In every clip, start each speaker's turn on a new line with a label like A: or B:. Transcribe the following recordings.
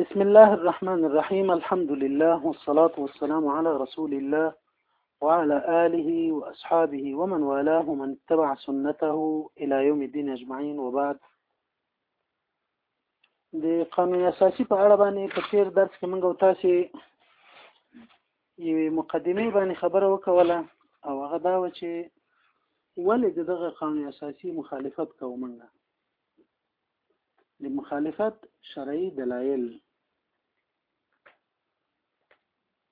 A: بسم الله الرحمن الرحيم الحمد لله والصلاة والسلام على رسول الله وعلى آله وأصحابه ومن والاه ومن اتبع سنته إلى يوم الدين أجمعين وبعد د قانون اساسي په اړه باندې په تیر درس کې موږ او تاسو یوې مقدمې باندې خبره وکوله او هغه دا و چې ولې دغه قانون اساسي مخالفت کوو موږ د مخالفت شرعي دلایل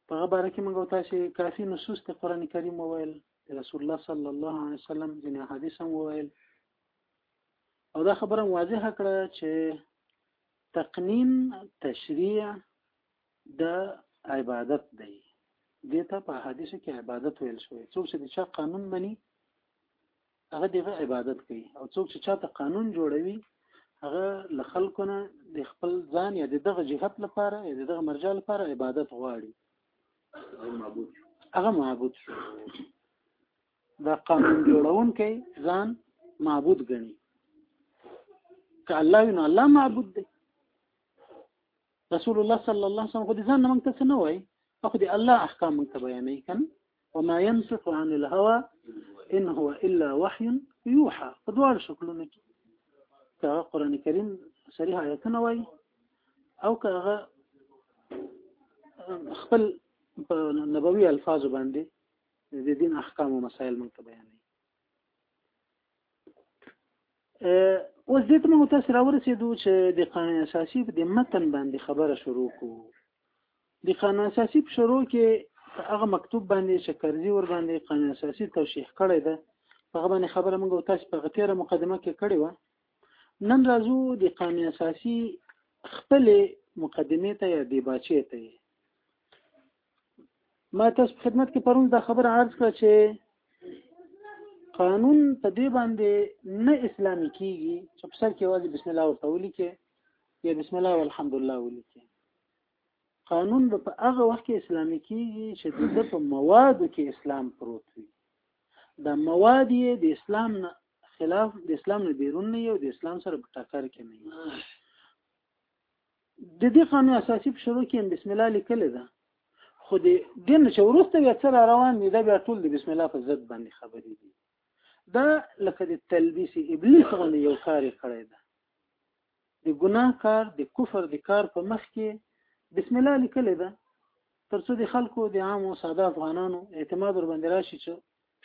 A: په هغه باره کې موږ تاسو کافي نصوص د قران کریم وویل رسول الله صلی الله علیه وسلم ځینې حدیث هم وویل او دا خبره واضحه کړه چې تقنین تشریع د عبادت دی دې ته په حدیث کې عبادت ویل شوی څوک چې د چا قانون مني هغه دغه عبادت کوي او څوک چې چاته قانون جوړوي هغه له خلکو نه د خپل ځان یا د دغه جهت لپاره یا د دغه مرجع لپاره عبادت غواړي هغه معبود شو دا قانون جوړون کوي ځان معبود ګڼي که الله وي نو الله معبود دی رسول الله صلی الله علیه وسلم خو دې ځان موږ ته څه نه وایي خو دې الله احکام موږ ته بیانوي که نه وما ينطق عن الهوى ان هو الا وحي يوحى په دواړو شکلونو کې هغه قران کریم صریح آیتونه وای او هغه خپل په نبوي الفاظ باندې د دین احکام او مسائل مونږ ته بیانوي اوس دې ته مو تاسو راورسېدو چې د قانون اساسي په متن باندې خبره شروع کوو د قانون اساسي په شروع کې په هغه مکتوب باندې چې کرزي ور باندې قانون اساسي توشیح کړی ده په هغه باندې خبره موږ او تاسو په هغه تېره مقدمه کې کړې وه نن راځو د قانون اساسي خپل مقدمه ته یا دیباچې ته ما تاسو په خدمت کې پرون دا خبره عرض کړه چې قانون په دې باندې نه اسلامي کیږي چې په سر کې واځي بسم الله ورته ولیکي یا بسم الله والحمدلله ولیکي قانون به په هغه وخت کې اسلامي کیږي چې د ده په موادو کې اسلام پروت وي دا مواد یې د اسلام نه خلاف د اسلام نه بیرون نه یو د اسلام سره په ټکر کې نه د دې قانون اساسي په شروع کې بسم الله لیکل ده خو د دین چې ورسته بیا سره روان دي دا بیا ټول د بسم الله په ضد باندې خبرې دي دا لکه د تلبیس ابلیس غوندې یو کار کړی ده د ګناه کار د کفر د کار په مخ کې بسم الله لیکلې ده ترڅو د خلکو د عام او ساده افغانانو اعتماد ور باندې راشي چې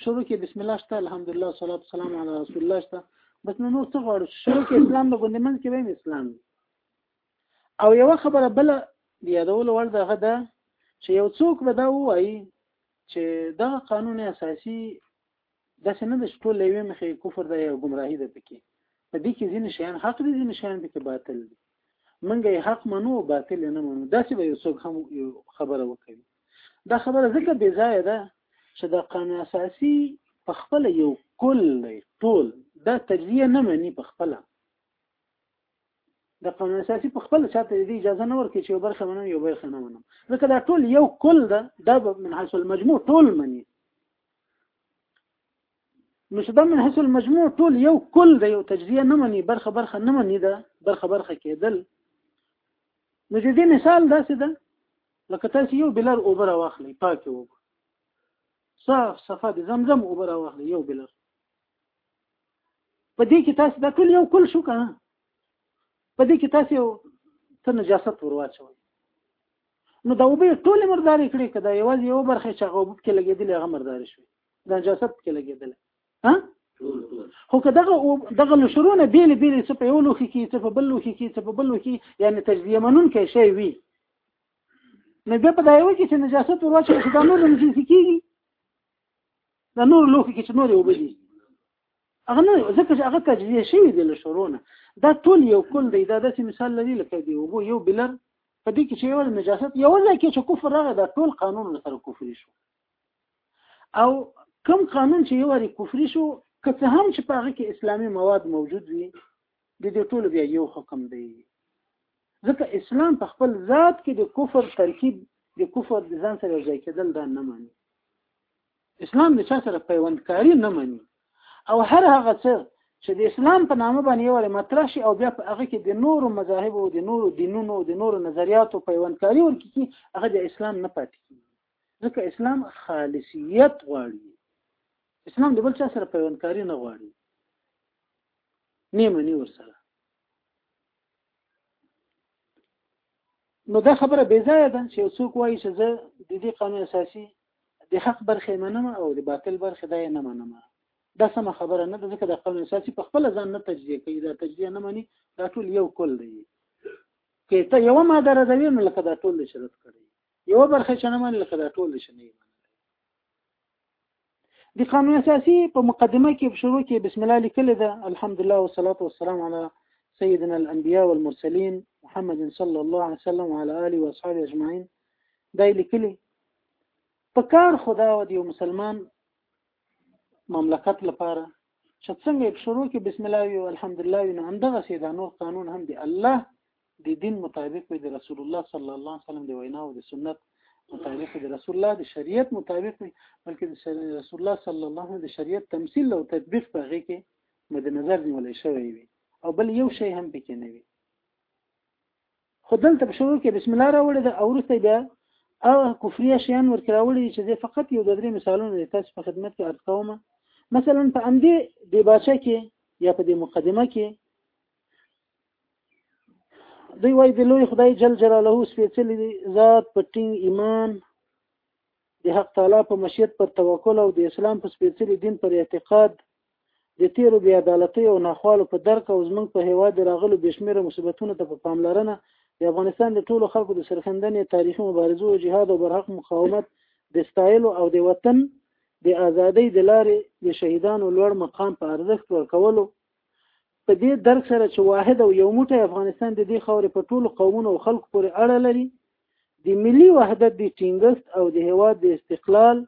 A: شروع کې بسم الله شته الحمدلله صلوات والسلام علی رسول الله شته بس نو نور څه غواړو شروع کې اسلام د ګوندې منځ کې ویم اسلام او یو خبره بل د یادولو وړ ده غدا چې یو څوک به دا وایي چې دا قانون اساسي داسې نه ده چې ټول له یوې مخې کفر دی او ګمراهي ده پکې په دې کې ځینې شیان حق دي ځینې شیان پکې باطل دي منګه یې حق منو او باطل یې نه منو داسې به یو څوک هم یو خبره وکوي دا خبره ځکه بې ځایه ده چې د قانون اساسي په خپله یو کل دی ټول دا تجزیه نه مني په خپله د قانون اساسي په خپل چاته دې اجازه نه ورکړي چې یو برخه منم یو برخه نه منم ځکه دا ټول یو کل ده دا من حيث المجموع ټول مني نو چې دا من حيث المجموع ټول یو کل دی یو تجزیه نه مني برخه برخه نه مني دا برخه برخه کېدل نو د دې مثال داسې ده لکه تاسو یو بلر اوبر واخلئ پاکه اوبه صاف صفه د زمزم اوبر واخلئ یو بلر په دې کې تاسو د ټول یو کل شو کنه په دې کې تاسو ته نجاست ورواچوي نو دا وبې ټول مرداري کړې کدا یوازې یو برخه چې هغه وب کې لګېدل هغه مرداري شوی دا جسد کې لګېدل ها خو که دغه دغه لشرونه بیل بیل څه په یو لوخي کې څه په بل لوخي کې څه په بل لوخي یعنی تجزیه منون کې شی وی نو بیا په دا یو کې چې نجاست ورواچو چې دا نور نجس کیږي دا نور لوخي کې چې نورې اوبه دي هغه نه ځکه چې هغه تجزیه شوي دي له شروع نه دا ټول یو کل دی دا داسې مثال لري لکه دی اوبو یو بلر په دې کې چې یو نجاست یو ځای کې چې کفر راغی دا ټول قانون سره کفري شو او کم قانون چې یو لري کفري شو که څه هم چې په هغه کې اسلامي مواد موجود وي د دې ټول بیا یو حکم دی ځکه اسلام په خپل ذات کې د کفر ترکیب د کفر د ځان سره ځای کېدل دا نه مانی اسلام د چا سره پیوندکاری نه مانی او هر هغه څه چې د اسلام په نامه باندې یو مطرح شي او بیا په هغه کې د نورو مذاهب او د نورو دینونو د نورو نظریاتو پیوندکاری ورکړي هغه د اسلام نه پاتې کیږي ځکه اسلام خالصیت غواړي اسلام د بل چا سره پیوندکاری نه غواړي نه مني ورسره نو دا خبره بې ځایه ده چې یو څوک وایي چې زه د دې قانون اساسي د حق برخې منم او د باطل برخې دا نه منم دا سمه خبره نه ده ځکه د قانون اساسي په خپل ځان نه تجزیه کوي دا تجزیه نه مني دا ټول یو کل دی که ته یو ماده راځوي نو لکه دا ټول شرط کړي یو برخه چې نه مني لکه دا ټول شنه د قانون اساسي په مقدمه کې په شروع کې بسم الله لیکل ده الحمدلله والصلاه والسلام علی سيدنا الانبياء والمرسلين محمد صلى الله عليه وسلم وعلى اله واصحابه اجمعين دا لیکلي په کار خدا او د مسلمان مملکت لپاره چې څنګه په شروع کې بسم الله او الحمدلله نو همدغه سیدا نور قانون هم دی الله د دين مطابق وي د رسول الله صلی الله علیه وسلم د وینا او د سنت مطابق د رسول الله د شریعت مطابق وي بلکې د رسول الله صلی الله علیه وسلم د شریعت تمثيل او تطبیق په هغه کې مد نظر نیول شوی وي او بل یو شی هم پکې نه وي خو دلته په شروع کې بسم الله راوړل ده او وروسته بیا او کفریا شیان ورته راوړل چې زه فقط یو د درې مثالونه د تاسو په خدمت کې عرض کوم مثلا په امدی د باچا کې یا په د مقدمه کې دوی وایي د لوی خدای جل جلاله سپېڅلي ذات په ټینګ ایمان د حق تعالی په مشیت پر توکل او د اسلام په سپېڅلي دین پر اعتقاد د تیرو بی عدالتۍ او ناخوالو په درک او زمنګ په هواد راغلو بشمیره مصیبتونو ته په پاملرنه د افغانستان د ټولو خلکو د سرخندنې تاریخي مبارزو او جهاد او برحق مقاومت د ستایلو او د وطن د ازادۍ د لارې د شهیدانو لوړ مقام په ارزښت ورکولو په دې درک سره چې واحد او یو موټی افغانستان د دې خاورې په ټولو قومونو او خلکو پورې اړه لري د ملي وحدت د ټینګښت او د هیواد د استقلال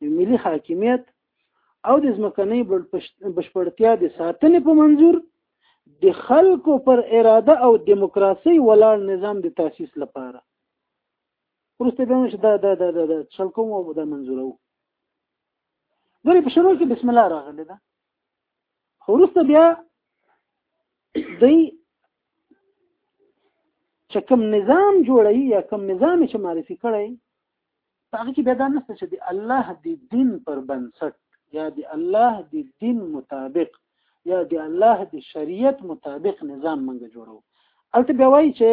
A: د ملي حاکمیت او د ځمکنۍ بشپړتیا د ساتنې په منظور د خلکو پر اراده او دیموکراسي ولاړ نظام د تاسیس لپاره ورسته به چې دا دا دا دا, دا شل کوم او دا منظورو ګورې په شروع کې بسم الله راغلی ده خو وروسته بیا دی چې کوم نظام جوړوي یا کوم نظام چې معرفي کړی هغه کې بیا دا نشته چې د الله د دین پر بنسټ یا د الله د دین مطابق یا د الله د شریعت مطابق نظام منګه جوړو البته بیا وایي چې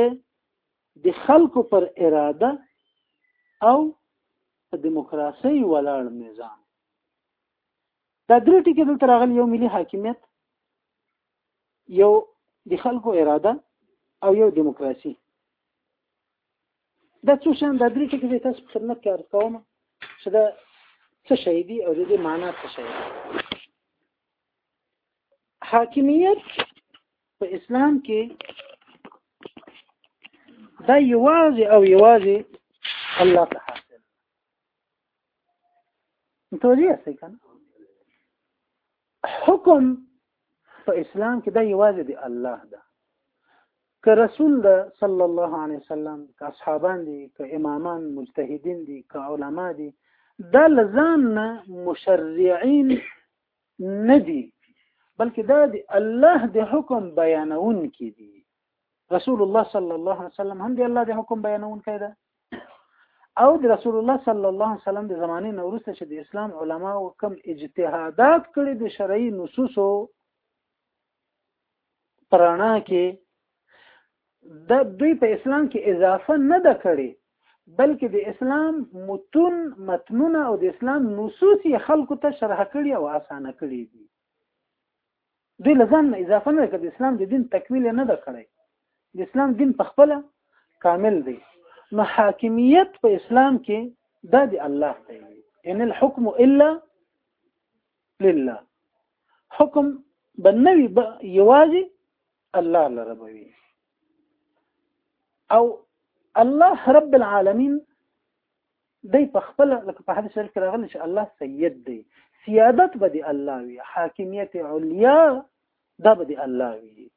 A: د خلکو پر اراده او په دیموکراسي ولاړ نظام دا درې ټکي دلته راغلي یو ملي حاکمیت یو د خلکو اراده او یو دیموکراسي دا څو شان دا درې ټکي دي تاسو په خدمت کې عرض کوم چې دا څه شی دي او د دې معنا څه شی دي حاکمیت په اسلام کې دا یوازې او یوازې الله ته حاصل متوجه یاست کنه حکم په اسلام کې دا یوازې دی الله ده که رسول ده صلی الله علیه وسلم که اصحابان دي که امامان مجتهدین دي که علما دي دا لزان نه مشرعين نه دي بلکې دا دی الله د حکم بیانون کې دي رسول الله صلی الله علیه وسلم هم دی الله د حکم بیانون کړه او د رسول الله صلی الله علیه وسلم د زمانه نورسته چې د اسلام علما او کم اجتهادات کړي د شرعي نصوصو پرانا کې د دوی په اسلام کې اضافه نه ده کړې بلکې د اسلام متون متنونه او د اسلام نصوص یې خلکو ته شرح کړي او اسانه کړي دي دوی لزان نه اضافه نه کړ د اسلام د دین تکمیل نه ده کړی د اسلام دین په خپل کامل دی نو حاکمیت په اسلام کې دا دی الله دی ان الحكم الا لله حکم بنوي یوازې الله لره بوي او الله رب العالمین دی په خپل لکه په حدیث شریف کې راغلی چې الله سید دی سیادت به دی الله وي حاکمیت علیا دا به دی الله وي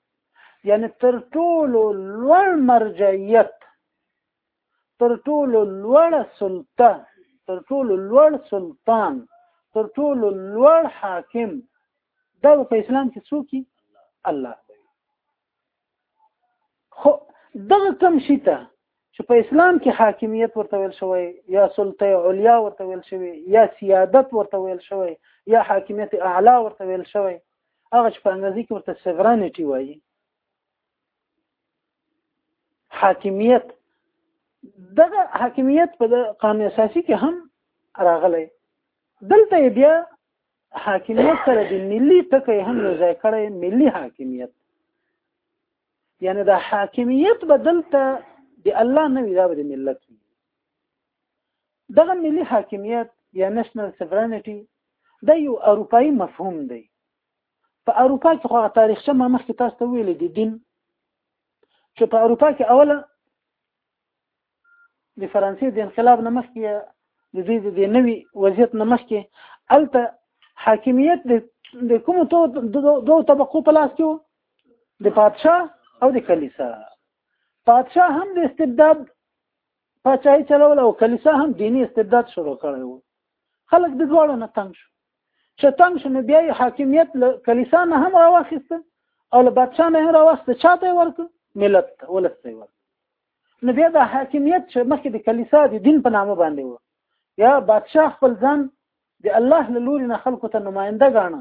A: یعنی تر ټولو لوړ مرجعیت تر ټولو لوړ سلطه تر ټولو لوړ سلطان تر ټولو لوړ حاکم دا په اسلام کې څوک الله خو دغه کم شي ته چې په اسلام کې حاکمیت ورته ویل شوی یا سلطه علیا ورته ویل شوی یا سیادت ورته ویل شوی یا حاکمیت اعلا ورته ویل شوی هغه چې په انګریزي کې ورته سیورانټي وایي حاکمیت دغه حاکمیت په قانون اساسي کې هم راغلی دلته بیا حاکمیت سره د ملي ټکی هم یو ځای کړی ملي حاکمیت یعنی دا حاکمیت بدلته د الله نه وی دا د ملت وی دغه ملي حاکمیت یا نېشنل سوورنټي دا یو اروپאי مفهوم دی په اروپا کې خو تاریخچه ما مخکې تاسو ته ویل دي دین چې په اروپا کې اوله د فرانسې د انقلاب نه مخکې د دوی د دې نوي وضعیت نه مخکې هلته حاکمیت د کومو دوو طبقو په لاس کې د پادشاه او د کلیسا پادشاه هم د استبداد پاچاهي چلول او کلیسا هم دینی استبداد شروع کړی و خلک د دواړو نه تنګ شو چې تنګ شو نو بیا یې حاکمیت له کلیسا نه هم راواخیسته او له بادشاه نه هم راواخیسته چا ته یې ورکړ ملت ته ولس ته یې ورکړ نو بیا دا حاکمیت چې مخکې د کلیسا د دین په نامه باندې و یا بادشاه خپل ځان د الله له لوري نه خلکو ته نماینده ګاڼه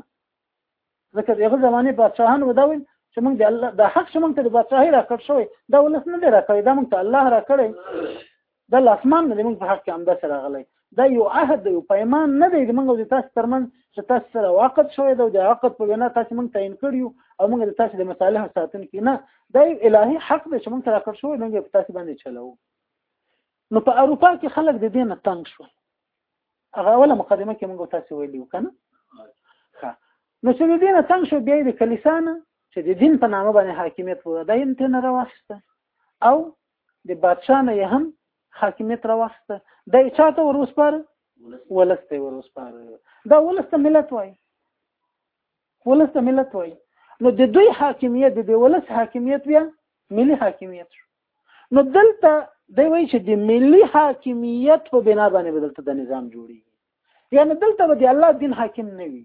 A: ځکه دغه زمانه بادشاهان ودا ویل چې موږ د الله د حق چې موږ ته د بادشاهي راکړ شوی دا ولس نه دی راکړی دا موږ ته الله راکړی دا لاسمان نه دی موږ په حق کې همداسې راغلی دا یو عهد دی یو پیمان نه دی موږ د تاسو ترمن چې تاسو سره عقد شوی دی او د عقد په وینا تاسو موږ تعین کړی او موږ د تاسو د مصالح ساتن کې نه دا یو الهي حق دی چې موږ سره کړ شوی موږ په تاسو باندې چلاو نو په اروپا کې خلک د دې نه تنګ شول هغه اوله مقدمه کې موږ تاسو ویلي وکنه نو چې د دې نه تنګ شو بیا د کلیسانه چې د دین په نامه باندې حاکمیت وو دا یې ته نه راوښته او د بادشاه نه یې هم حاکمیت راوخسته دا یې چاته ور وسپاره ولس ته ور وسپاره دا ولس ته ملت وایي ولس ته ملت وایي نو د دوی حاکمیت د دې ولس حاکمیت بیا ملي حاکمیت شو نو دلته دی وایي چې د ملي حاکمیت په بنا باندې به دلته د نظام جوړیږي یعنی دلته به د الله دین حاکم نه وي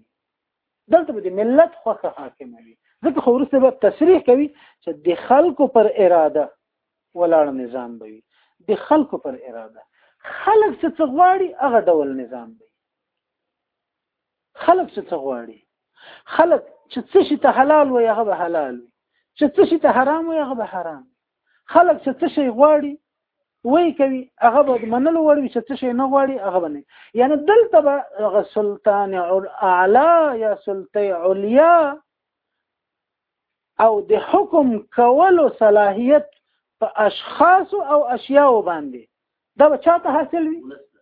A: دلته به د ملت خوخه حاکمه وي ځکه خو ورسته به تصریح کوي چې د خلکو پر اراده ولاړ نظام به وي د خلکو پر اراده خلک چې څه غواړي هغه ډول نظام دی خلک چې څه غواړي خلک چې څه شي ته حلال وي هغه به حلال وي چې څه شي ته حرام وي هغه به حرام خلک چې څه شي غواړي وای کوي هغه به منلو وړ وي چې څه شي نه غواړي هغه به نه یعنی دلته به هغه سلطان اعلی یا سلطه علیا او د حکم کولو صلاحیت په اشخاص او اشیاء باندې دا به چاته حاصل وي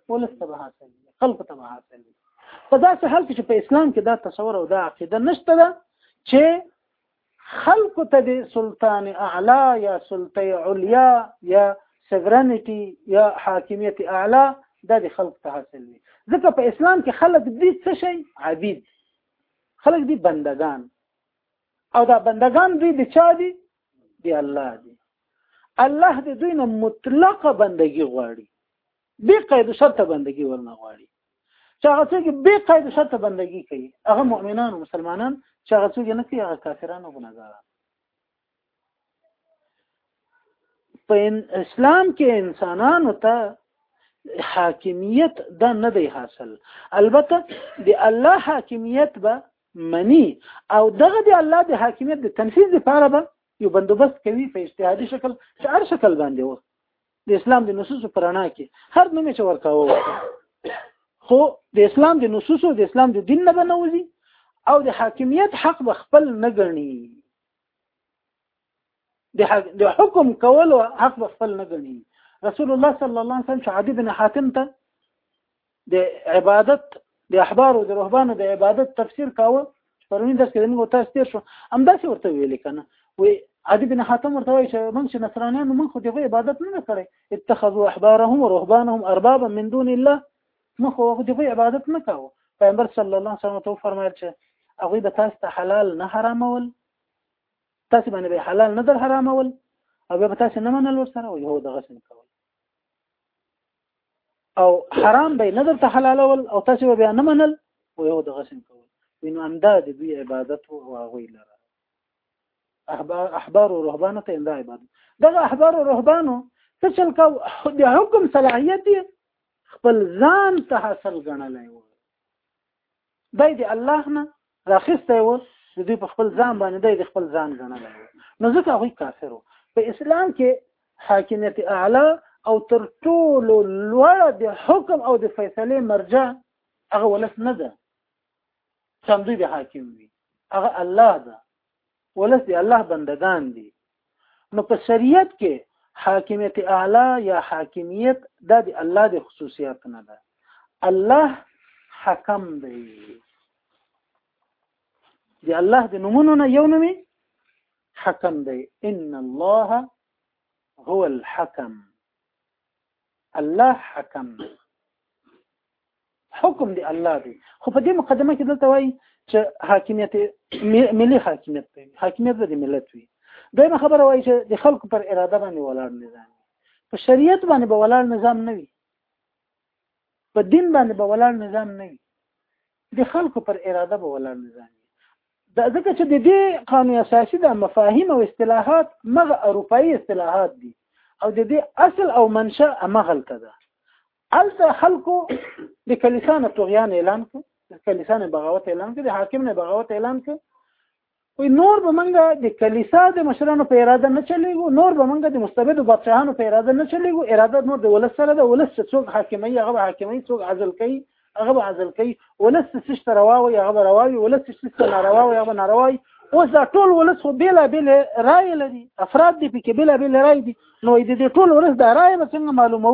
A: ولس ته به حاصل وي خلکو ته به حاصل وي په داسې حال کې چې په اسلام کې دا تصور او دا عقیده نشته ده چې خلکو ته د سلطان اعلا یا سلطه علیا یا سورنټي یا حاکمیت اعلا دا د خلکو ته حاصل وي ځکه په اسلام کې خلک دي څه شي عبید خلک دي بندگان او دا بندگان دوی د چا دي دی الله دی الله د دوی نه مطلقه بندگی غواړي بی قید شرط بندگی ورنه غواړي چې هغه څوک بی قید شرط بندگی کوي هغه مؤمنان او مسلمانان چې هغه څوک نه کوي هغه کافران او ګناګاران په اسلام کې انسانانو ته حاکمیت دا نه دی حاصل البته د الله حاکمیت به مني او دغه دی الله د حاکمیت د تنفیذ لپاره به یو بندوبست کوي په اجتهادي شکل چې هر شکل باندې و د اسلام د نصوصو پرانا کې هر نوم چې ورکاوه خو د اسلام د نصوصو د اسلام د دین نه بنوزي او د حاکمیت حق به خپل نه ګڼي د حکم کولو حق به خپل نه غني رسول الله صلی الله علیه وسلم چې عدی بن حاتم ته د عبادت د احبار او د رهبانو د عبادت تفسیر کاوه پرونی درس کې موږ تاسو تیر شو همداسې ورته ویل کنه وی عدی بن حاتم ورته وایي چې موږ چې نصرانیان موږ خو دغه عبادت نه کړی اتخذوا احبارهم ورهبانهم اربابا من دون الله موږ خو دغه عبادت نه کاوه پیغمبر صلی الله علیه وسلم ته فرمایل چې هغه به تاسو ته حلال نه حرامول تاسو باندې به حلال نه در حرامول او به تاسو نه منل ورسره او یو دغه څنګه کول او حرام به نه درته حلالول او تاسو به نه منل او یو دغه څنګه کول وینو انده د دوی عبادت او هغه لره احبار احبار او رهبان ته انده عبادت دغه احبار او رهبانو څه چل کو د حکم صلاحیت خپل ځان ته حاصل غنلای و دی د الله نه راخسته و د دوی په خپل ځان باندې دی د خپل ځان ګڼل نو ځکه هغه کافر په اسلام کې حاکمیت اعلی او تر ټولو لوړ د حکم او د فیصله مرجع هغه ولس نه ده سم دوی د حاکم وي هغه الله ده ولس د الله بندگان دي نو په شریعت کې حاکمیت اعلی یا حاکمیت دا د الله د خصوصیات نه ده الله حکم دی د الله د نمونو نه یو نومي حکم دی ان الله هو الحکم الله حکم حکم دی الله دی خو په دې مقدمه کې دلته وایي چې حاکمیت ملي حاکمیت دی حاکمیت به د ملت وي دویمه خبره وایي چې د خلکو پر اراده باندې ولاړ نظام په شریعت باندې به ولاړ نظام نه وي په دین باندې به ولاړ نظام نه وي د خلکو پر اراده به ولاړ نظام دا ځکه چې د دې قانون اساسي د مفاهیم او اصطلاحات مغه اروپאי اصطلاحات دي او د دې اصل او منشأ مغلطه ده هلته خلکو د کلیسا نه طغیان اعلان کړ د کلیسا نه بغاوت اعلان کړ د حاکم نه بغاوت اعلان کړ وی نور به منګه د کلیسا د مشرانو په اراده نه چلیږو نور به منګه د مستبد بادشاهانو په اراده نه چلیږو اراده نور د ولس سره ده ولس چې څوک حاکمي هغه حاکمي څوک عزل کوي هغه به عزل کوي ولس چې څه روا وي هغه به روا وي ولس چې څه ناروا وي هغه ناروا وي اوس دا ټول ولس خو بیلا بیل رائے لري افراد دي پکې بیلا بیل رائے دي نو د دې ټول ولس دا رائے به څنګه معلومو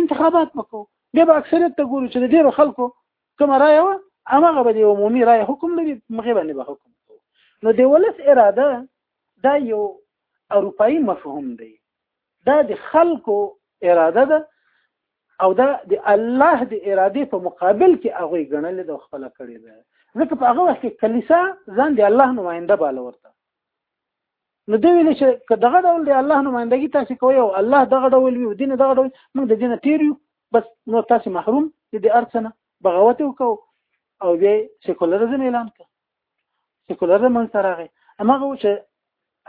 A: انتخابات وکړو بیا به اکثریت ته ګورو چې د ډیرو خلکو کومه رایه وه هغه به د عمومي رایه حکم لري مخې باندې به حکم کوو نو د ولس اراده دا یو اروپایي مفهوم دی دا د خلکو اراده ده او دا د الله د ارادې په مقابل کې هغه غنل د خپل کړی ده ځکه په هغه وخت کې کلیسا ځان د الله نماینده باله ورته نو دوی ویل چې که دغه ډول دی الله نمائندګي تاسو کوي او الله دغه ډول وي او دین دغه ډول موږ د دینه تیر یو بس نو تاسو محروم دي د ارڅنه بغاوت وکاو او به سیکولرزم اعلان کړ سیکولرزم من سره غي امغه چې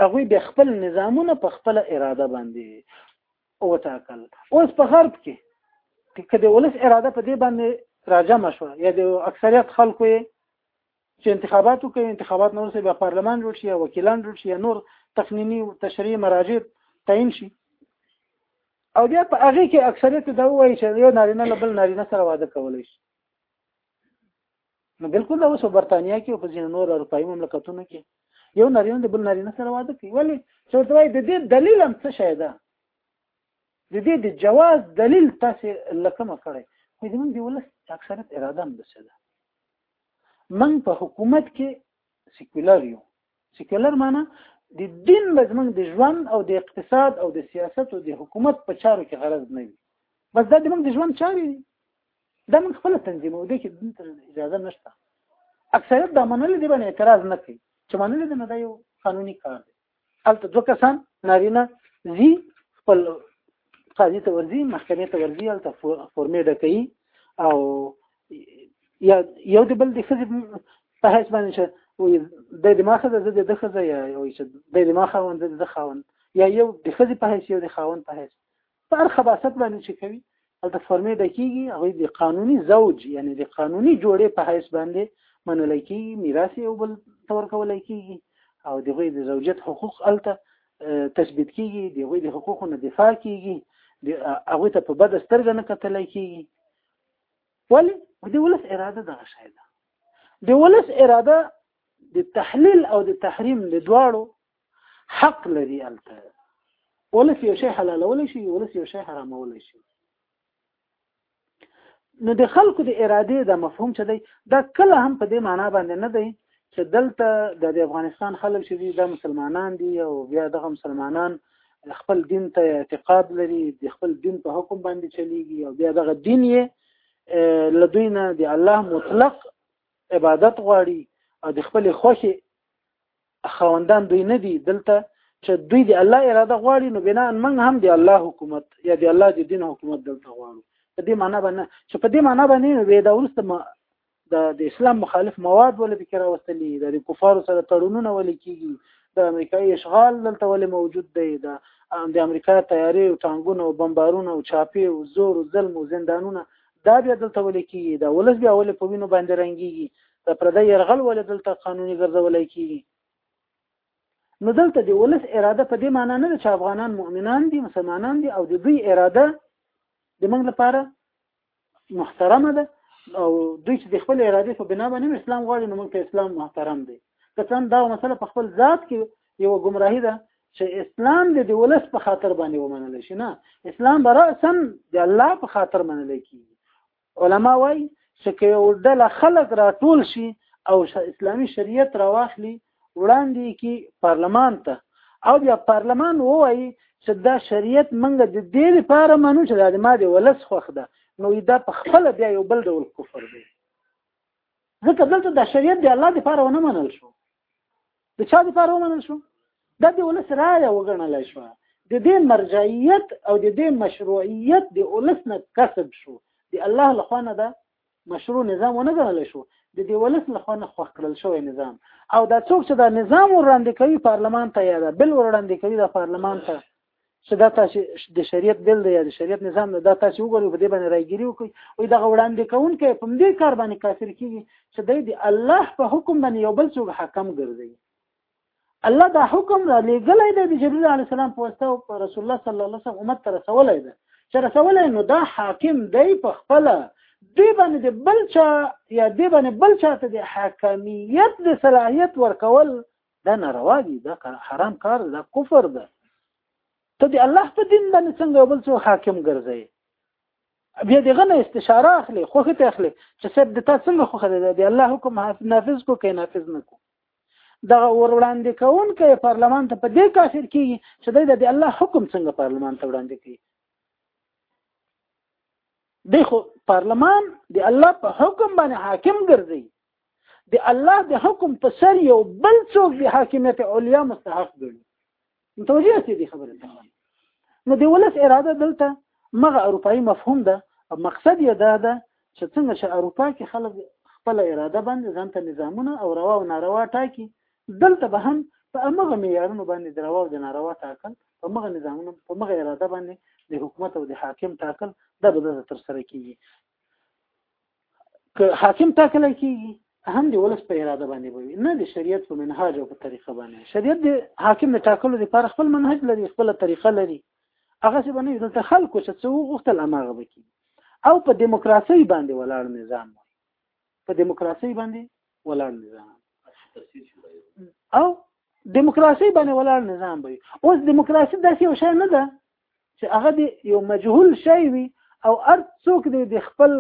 A: هغه به خپل نظامونه په خپل اراده باندې او تاکل اوس په غرب کې کله ولس اراده په دې باندې راجمه شو یا د اکثریت خلکو چې انتخابات وکړي انتخابات نور سه بیا پارلمان جوړ شي وکیلان جوړ شي نور تقنینی او تشریعي مراجع تعین شي او بیا په هغه کې اکثریت دا وایي چې یو نارینه له بل نارینه سره واده کولای شي نو بالکل دا اوس برتانیا کې او په ځینو نور اروپایي مملکتونو کې یو نارینه د بل نارینه سره واده کوي ولی چې ورته وایي د دې دلیل هم څه شی ده د دې د جواز دلیل تاسو لکه ما کړی خو زموږ د ولس اکثریت اراده هم ده موږ په حکومت کې سیکولر یو سیکولر معنی د دین مزمن د ژوند او د اقتصاد او د سیاست او د حکومت په چارو کې غرض نه وي بس دا د موږ د ژوند چارې دي دا موږ خپل تنظیمو دي چې دین ته اجازه نشته اکثریت دا منل دي باندې اعتراض نه کوي چې منل دي نه دا یو قانوني کار دی هلته دوه کسان نارینه زی خپل قاضي ته ورځي محکمې ته ورځي هلته فورمې ډکوي او یا یو د بل د ښځې په حیث باندې چې دی د ما ښځه زه د ده ښځه یا یو چې دی د ما خاوند زه د ده خاوند یا یو د ښځې په حیث یو د خاوند په حیث په هر خباست باندې چې کوي هلته فرمې ډکیږي هغه د قانوني زوج یعنی د قانوني جوړې په حیث باندې منل کیږي میراث یو بل تور کول کیږي او د غوی د زوجیت حقوق هلته تثبیت کیږي د غوی د حقوقو نه دفاع کیږي د هغه ته په بد سترګه نه کتل کیږي ولی د ولس اراده دغه شی ده د ولس اراده د تحلیل او د تحریم د دواړو حق لري الته ولس یو شی حلالول شي ولس یو شی حرامول شي نو د خلکو د اراده د مفهوم چې دی دا کله هم په دې معنا باندې نه دی چې دلته د افغانستان خلک چې دي دا مسلمانان دي او بیا دغه مسلمانان خپل دین ته اعتقاد لري د خپل دین په حکم باندې چلیږي او بیا دغه دین یې لدوی نه د الله مطلق عبادت غواړي او د خپل خوښي خاوندان دوی نه دي دلته چې دوی د الله اراده غواړي نو بنا موږ هم د الله حکومت یا د الله د دین حکومت دلته غواړو په دې معنی باندې چې په دې معنی باندې وې دا ورسته د د اسلام مخالف مواد ولې پکې راوستلې د کفارو سره تړونونه ولې کیږي د امریکایي اشغال دلته ولې موجود دی دا د امریکا تیارې او ټانګونه او بمبارونه او چاپې او زور او ظلم او زندانونه دا بیا دلته ولې کیږي دا ولس بیا ولې په وینو باندې رنګيږي د پردی يرغل ولې دلته قانوني ګرځولای کیږي نو دلته د ولس اراده په دې معنی نه ده چې افغانان مؤمنان دي مسلمانان دي او د دوی اراده د موږ لپاره محترمه ده او دوی چې د خپل ارادې په بنا باندې اسلام غواړي نو موږ ته اسلام محترم دی که څه دا مسله په خپل ذات کې یو گمراهی ده چې اسلام د دې ولس په خاطر باندې ومنل شي نه اسلام برا سم د الله په خاطر منل کیږي علما وایي چې که یو ډله خلک راټول شي او اسلامي شریعت راواخلي وړاندې کی پارلمان ته او بیا پارلمان ووایي چې دا شریعت منګ د دې لپاره منو چې د ما د ولس خوخ ده نو دا په خپل بیا یو بل ډول کفر دی ځکه دلته د شریعت د الله لپاره ونه منل شو د چا لپاره ومنل شو د دې ولس رایه وګڼل شو د دې مرجعیت او د دې مشروعیت د ولس نه کسب شو د الله لخوا نه ده مشروع نظام ونه ګڼل شو د دې ولس لخوا نه خوښ کړل شوی نظام او دا څوک چې دا نظام وړاندې کوي پارلمان ته یا دا بل وړاندې کوي دا پارلمان ته چې دا تاسو د شریعت بل دی یا د شریعت نظام دا تاسو وګورئ په دې باندې راګیری وکړي او دا وړاندې کوونکې په دې کار باندې کافر کیږي چې د الله په حکم باندې یو بل څوک حکم ګرځي الله دا حکم را لېږلی دی د جبرئیل علی السلام په واسطه او رسول الله صلی الله علیه وسلم امت ته رسولی دی چې رسولی نو دا حاکم دی په خپل دی باندې بل چا یا دی باندې بل چا ته د حاکمیت د صلاحیت ورکول دا ناروا دي دا حرام کار ده دا کفر ده ته د الله په دین باندې څنګه بل څو حاکم ګرځي بیا دغه نه استشاره اخلي خو ته اخلي چې سب د تا څنګه خو خدای دی الله حکم نافذ کو کې نافذ نه کو دغه ور وړاندې کوون کې پارلمان ته په دې کافر کیږي چې د الله حکم څنګه پارلمان ته وړاندې کوي دغه پارلمان د الله په حکم باندې حاکم ګرځي د الله د حکم په سر یو بل څوک د حاکمیت علیا مستحق ګڼي متوجه یې دي خبره ته نو د ولس اراده دلته مغه اروپאי مفهوم ده او مقصد یې دا ده چې څنګه چې اروپا کې خلک خپل اراده باندې ځانته نظامونه او روا او ناروا ټاکي دلته به هم په امغه معیارونو باندې د روا او د ناروا ټاکل په مغه نظامونو په مغه اراده باندې د حکومت او د حاکم ټاکل دا به تر سره کیږي که حاکم ټاکل کیږي هم دی ولس په اراده باندې بوي نه د شریعت په منهاج او په طریقه باندې شریعت د حاکم د ټاکلو لپاره خپل منهج لري خپل طریقه لري هغه څه باندې دلته خلکو چې څو غوښتل اماغه وکړي او په دیموکراسي باندې ولاړ نظام په دیموکراسي باندې ولاړ نظام او دیموکراسي باندې ولاړ نظام وي اوس دیموکراسي داسې یو شی نه ده چې هغه دی یو مجهول شی وي او هر څوک دی د خپل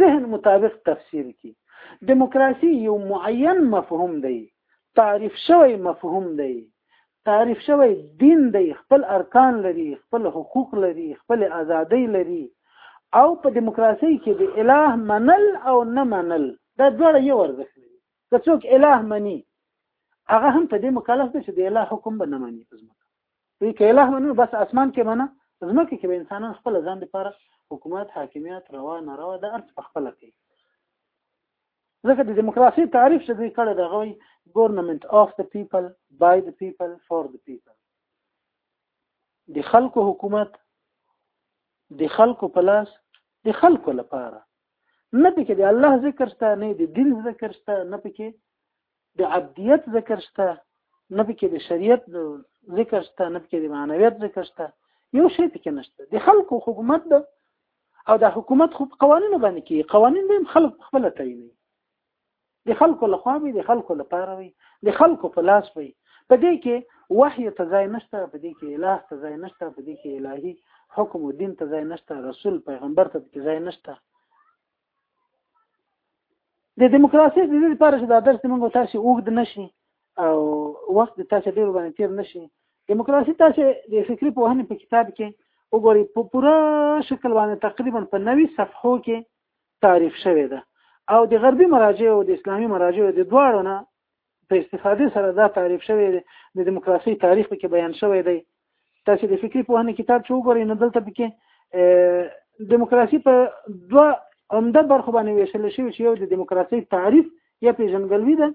A: ذهن مطابق تفسیر کی دیموکراسي یو معین مفهوم دی تعریف شوی مفهوم دی تعریف شوی دین دی خپل ارکان لري خپل حقوق لري خپل ازادۍ لري او په دیموکراسي کې د الٰه منل او نه منل دا دواړه یو ارزښت لري که څوک الٰه مني هغه هم په دې مکلف دی چې د الٰه حکم به نه مني په ځمکه وی که اله منو بس اسمان کې منه زمکه کې به انسانان خپل ځان لپاره حکومت حاکمیت روا نه روا د ارث په خپل کې ځکه د دیموکراسي تعریف چې دوی کړی دا غوي ګورنمنت اف د پیپل بای د پیپل فور د پیپل د خلکو حکومت د خلکو په لاس د خلکو لپاره نه پکې د الله ذکر شته نه د دین ذکر شته نه پکې د عبدیت ذکر شته نه پکې د شریعت ذکر شته نه پکې د معنویت ذکر شته یو شی پکې نشته د خلکو حکومت ده او د حکومت خو قوانینو باندې کې قوانین به خلک خپل تعینوي د خلکو لخوا وي د خلکو لپاره وي د خلکو په لاس وي په دې کې وحی ته ځای نشته په دې کې الٰه ته ځای نشته په دې کې الٰهي حکم او دین ته ځای نشته رسول پیغمبر ته ځای نشته د دیموکراسي د دې لپاره چې دا درس موږ تاسو اوږد نشي او وخت د تاسو ډیر باندې تیر نشي دیموکراسي تاسو د فکری پوهنې په کتاب کې وګورئ په پوره شکل باندې تقریبا په 90 صفحو کې تعریف شوی ده او د غربي مراجع او د اسلامي مراجع د دواړو نه په استفادې سره دا تعریف شوی دی د دیموکراسي تاریخ کې بیان شوی دی تاسو د فکری پوهنې کتاب چې وګورئ نو دلته پکې دیموکراسي په دوه عمده برخو باندې ویشل شوی چې یو د دیموکراسي تعریف یا پیژندګلوي ده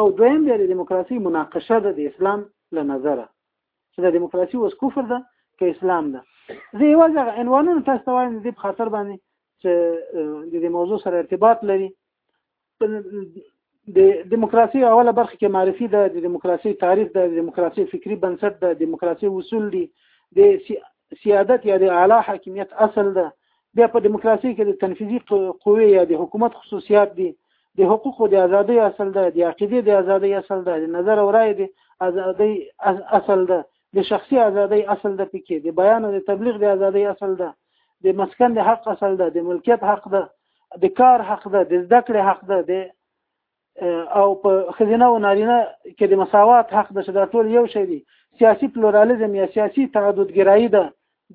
A: او دویم بیا د دیموکراسي مناقشه ده د اسلام له نظره چې د دیموکراسي اوس کفر ده که اسلام ده زه یوازې عنوانونه تاسو ته وایم د دې په خاطر باندې چې د دې موضوع سره ارتباط لري د دیموکراسي اوله برخه کې معرفي ده د دیموکراسي تعریف ده د دیموکراسي فکری بنسټ ده د دیموکراسي اصول دي د سیادت یا د اعلی حاکمیت اصل ده بیا په دیموکراسي کې د تنفیذي قوې یا د حکومت خصوصیات دي د حقوقو د ازادۍ اصل ده د عقیدې د ازادۍ اصل ده د نظر او رائے د ازادۍ اصل ده د شخصي ازادۍ اصل ده پکې د بیان او د تبلیغ د ازادۍ اصل ده د مسکن د حق اصل ده د ملکیت حق ده د کار حق ده د زده کړې حق ده د او په خزینه او نارینه کې د مساوات حق ده چې دا ټول یو شی دي سیاسي پلورالیزم یا سیاسي تعددګرایي ده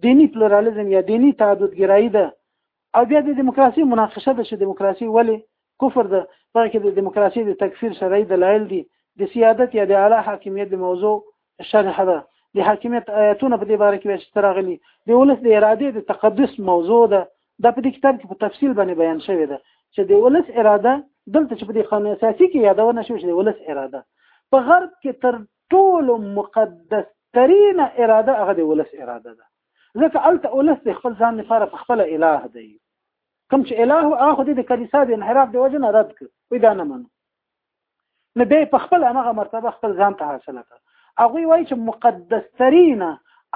A: دینی پلورالیزم یا دینی تعددګرایي ده او بیا د دیموکراسي مناقشه ده چې دیموکراسي ولې کفر ده په کې د دیموکراسي د تکفیر شرعي دلایل دي د سیادت یا د اعلی حاکمیت د موضوع شرح ده د حاکمیت آیاتونه په دې باره کې چې ترغلي د ولس د ارادې د تقدس موضوع ده دا په دې کتاب کې په تفصیل باندې بیان شوی ده چې د ولس اراده دلته چې په دې قانون اساسي کې یادونه شوې چې د ولس اراده په غرب کې تر ټولو مقدس ترين اراده هغه د ولس اراده ده ځکه الته ولس د خپل ځان لپاره په خپل اله دی کوم چې اله هغه د کلیسا د انحراف د وجه نه رد کړ وې دا نه منو نو به په خپل هغه مرتبه خپل ځان ته حاصله کړ هغه وایي چې مقدس ترینه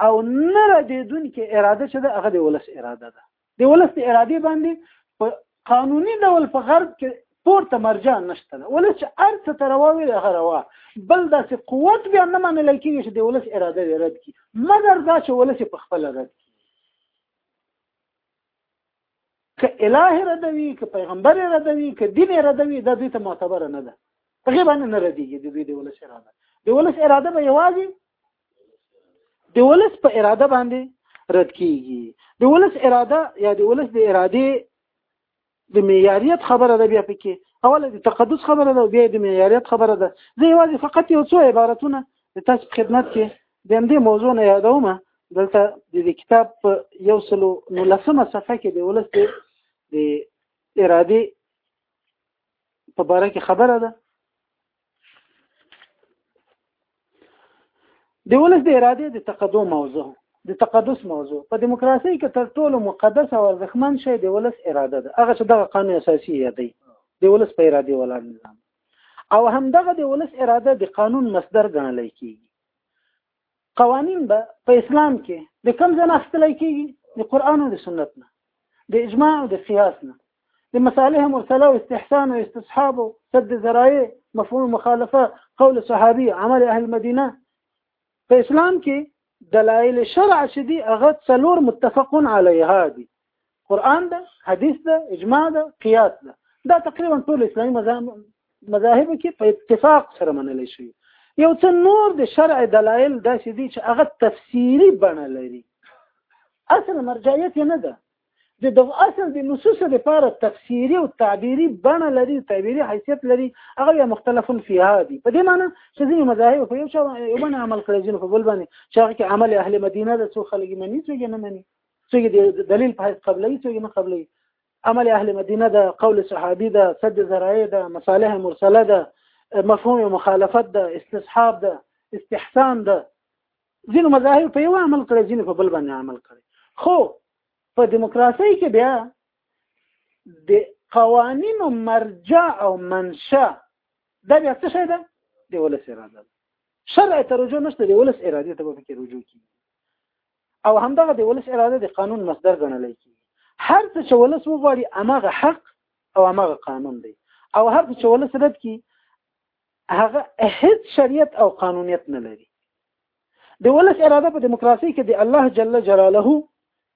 A: او نه ردیدونکې اراده چې ده هغه د ولس اراده ده د ولس د ارادې باندې په قانوني ډول په غرب کې پورته مرجع نشته ده ولس چې هر څه ته روا وي هغه روا بل داسې قوت بیا نه منل کېږي چې د ولس اراده یې رد کړي مګر دا چې ولس په خپله رد کړي که اله یې ردوي که پیغمبر یې ردوي که دین یې ردوي دا دوی ته معتبره نه ده په هغې باندې نه ردېږي د دوی د ولس اراده د ولس اراده به یوازې د ولس په اراده باندې رد کیږي د ولس اراده یا د ولس د ارادې د معیاریت خبره ده بیا پکې اوله د تقدس خبره ده بیا د معیاریت خبره ده زه یوازې فقط یو څو عبارتونه د تاسو خدمت کې د همدې موضوع نه یادوم دلته د دې کتاب په یو سلو نو لسمه صفحه کې د ولس د ارادي په باره کې خبره ده د ولس د ارادې د تقدم موضوع د تقدس موضوع په دیموکراسي کې تر ټولو مقدس او ارزښتمن شی د ولس اراده ده هغه چې دغه قانون اساسي یادوي د ولس په ارادې ولاړ نظام او همدغه د ولس اراده د قانون مصدر ګڼل کیږي قوانین به په اسلام کې د کوم ځای نه اخیستل کېږي د قرآن او د سنت نه د اجماع او د قیاس نه د مصالح مرسله او استحسان او استصحاب او سد ذرایع مفهوم مخالفه قول صحابي عمل اهل مدینه په اسلام کې دلایل شرع چې دي هغه څلور متفقون علیها دي قرآن ده حدیث ده اجماع ده قیاس ده دا تقریبا ټول اسلامي مذاهب کې په اتفاق سره منل شي یو څه نور د شرع دلایل داسې دي چې هغه تفسیری بڼه لري اصل مرجعیت نه ده د د اصل د نصوص لپاره تفسیری او تعبیری بڼه لري تعبیری حیثیت لري هغه یا مختلف فيها دي په دې معنی چې ځینې مذاهب په یو شاو یو باندې عمل کړی ځینې په بل باندې چې هغه کې عمل اهل مدینه د څو خلګي مني څو نه مني څوک د دلیل په حیث قبلوي څوک نه قبلوي عمل اهل مدینه ده قول صحابي ده سد ذرایع ده مصالح مرسله ده مفهوم مخالفت ده استصحاب ده استحسان ده ځینو مذاهب په یو عمل کړی ځینو په بل باندې عمل کړی خو په دیموکراسي کې بیا د قوانینو مرجع او منشأ دا بیا څه شی ده د ولس اراده ده شرع ته رجوع نشته د ولس ارادې ته به پکې رجوع کیږي او همدغه د ولس اراده د قانون مصدر ګڼل کیږي هر څه چې ولس وغواړي امغه حق او امغه قانون دی او هر څه چې ولس رد کی هغه هیڅ شریعت او قانونیت نه لري د ولس اراده په دیموکراسي کې د الله جل جلاله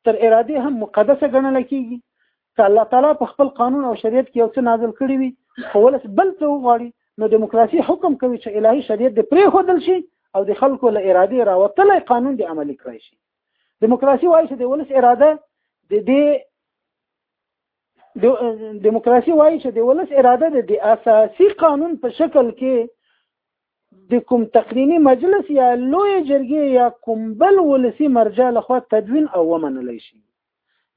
A: تر اراده هم مقدسه ګڼل کیږي که الله تعالی په خپل قانون او شریعت کې یو څه نازل کړی وي خو ولس بل څه وغواړي نو دیموکراسي حکم کوي چې الهي شریعت دې پرې خودل شي او د خلکو له ارادې راوتلی قانون دې عملی کړی شي دیموکراسي وایي چې د ولس اراده د دې دیموکراسي وایي چې د ولس اراده د اساسي قانون په شکل کې د کوم تقنینی مجلس یا لوی جرګې یا کوم بل ولسی مرجع لخوا تدوین او ومنل شي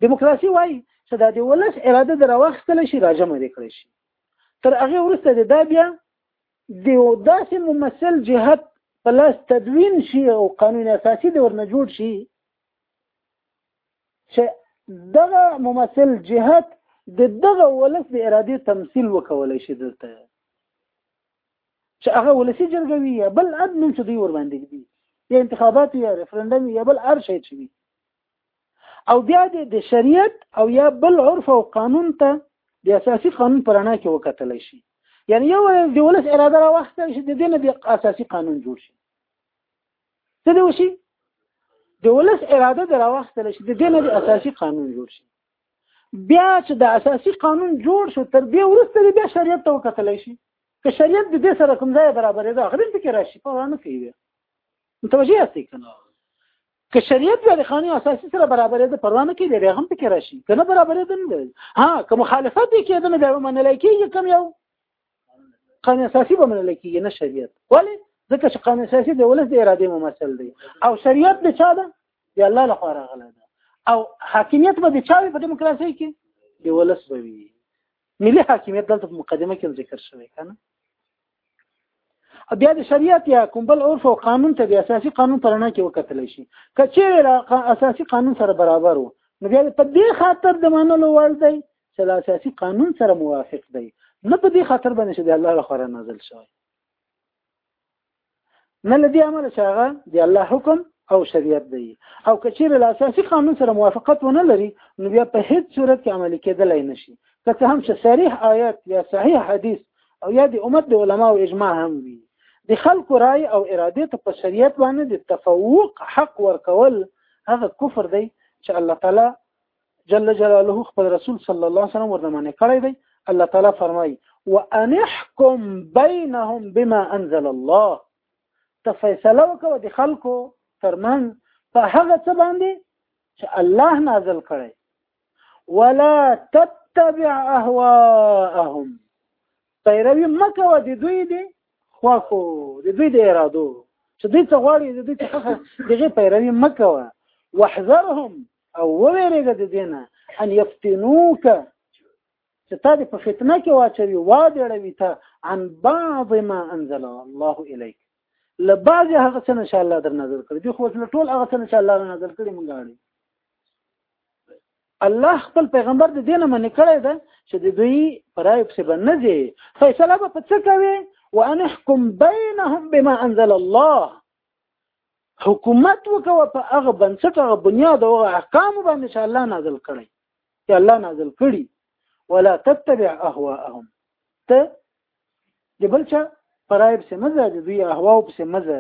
A: دیموکراسي وایي چې دا د ولس اراده د راوخستل شي راجمه دي کړی شي تر هغه وروسته د دا بیا د داسې ممثل جهت په لاس تدوین شي او قانون اساسي د ورنه جوړ شي چې دغه ممثل جهت د دغه ولس د ارادې تمثيل وکولای شي دلته چې هغه ولسی جرګه وي یا بل ادمن چې دوی ور باندې دي یا انتخابات یا ریفرندم یا بل هر شي چې وي او بیا دې د شریعت او یا بل عرف او قانون ته د اساسي قانون پر اړه کې وکتل شي یعنی یو د ولس اراده را وخته شي د دین د اساسي قانون جوړ شي څه دی وشي د ولس اراده د را وخته شي د دین د اساسي قانون جوړ شي بیا چې د اساسي قانون جوړ شو تر دې وروسته بیا شریعت ته وکتل شي که شریعت د دې سره کوم ځای برابرې ده غریب کې راشي په ورانه کې وي متوجه یاست کنه که شریعت بیا د قانون اساسي سره برابرې ده پروا نه کوي بیا هم پکې راشي که نه برابرې ده نه ها که مخالفت یې کېده نو بیا به منلی کېږي کوم یو قانون اساسي به منلی کېږي نه شریعت ولې ځکه چې قانون اساسي د ولس د ارادې ممثل دی او شریعت د چا ده د الله لخوا راغلی ده او حاکمیت به د چا وي په دیموکراسۍ کې د ولس به وي ملي حاکمیت دلته په مقدمه کې ذکر شوی که نه بیا د شریعت یا کوم بل عرف او قانون ته د اساسي قانون پر نه کې وکتل شي کچېره لا اساسي قانون سره برابر وو نو بیا په دې خاطر د منلو وړ دی چې له اساسي قانون سره موافق دی نه په دې خاطر باندې چې د الله له خوا نازل شوی نه له دې امله چې هغه د الله حکم او شریعت دی او که چیرې له اساسي قانون سره موافقت ونه لري نو بیا په هیڅ صورت کې عملي کېدلی نه شي که څه هم چې صریح آیات یا صحیح حدیث او یا د امت د علماو اجماع هم وي د خلکو رای او ارادې ته په شریعت باندې د تفوق حق ورکول هغه کفر دی چې الله تعالی جل جلاله خپل رسول صلی الله علیه وسلم ورنه منع کړی دی الله تعالی فرمایي وانحكم بينهم بما انزل الله ته فیصله وکړه د خلکو ترمن په هغه څه باندې چې الله نازل کړي ولا تتبع اهواهم پیروي مکوه د دوی دی خوخو د دوی د ارادو چې دوی څه غواړي د دوی څخه دغه پیروي مکوه واحذرهم او وویریږه د دینه ان یفتنوک چې تا دې په فتنه کې واچوي وادړوي ته عن بعض ما انزل الله الیک لبعض هغه څه ان شاء الله در نظر کړی دی خو ټول هغه څه ان شاء الله نظر کړی مونږ غواړي الله خپل پیغمبر د دینه منې کړی ده چې د دوی پرای په سبب نه دی فیصله به په څه کوي وان احكم بينهم بما انزل الله حکومت وکوه په هغه بنسټ هغه بنیاد او احکام باندې چې الله نازل کړی چې الله نازل کړی ولا تتبع اهواهم ته د بل چا په رای پسې مه ځه د دوی اهواو پسې مه ځه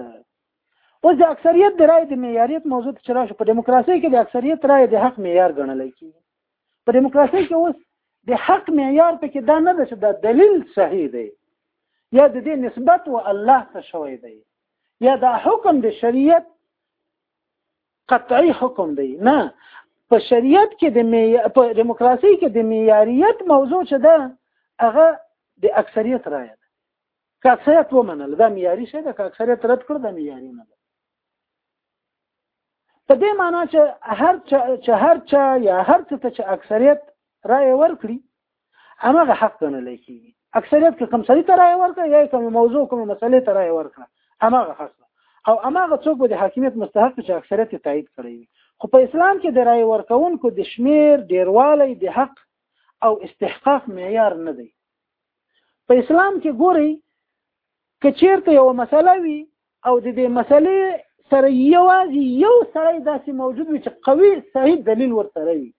A: اوس د اکثریت د رای د معیاریت موضوع ته چې راشو په دیموکراسۍ کې د اکثریت رای د حق معیار ګڼلی کېږي په دیموکراسۍ کې اوس د حق معیار په کې دا نه ده چې دا دلیل صحیح دی یا د دې نسبت و الله ته شوی دی یا دا حکم د شریعت قطعي حکم دی نه په شریعت کې د می... په دیموکراسي کې د معیاریت موضوع چې ده هغه د اکثریت رائے ده که اکثریت ومنل دا معیاري شی ده که اکثریت رد کړ دا معیاري نه ده په دې معنی چې هر چا چې هر چا یا هر څه ته چې اکثریت رائے ورکړي همغه حق ګڼل کېږي اکثریت کې کوم سړي ته رایه ورکړه یا کوم موضوع کوم مسلې ته رایه ورکړه همغه خاص او همغه څوک به د حاکمیت مستحق چې اکثریت تایید کړی وي خو په اسلام کې د رایه ورکونکو د شمیر ډیروالی د حق او استحقاق معیار نه دی په اسلام کې ګوري که چیرته یو مسله وي او د دې مسلې سره یوازې یو سړی داسې موجود وي چې قوي صحیح دلیل ورسره وي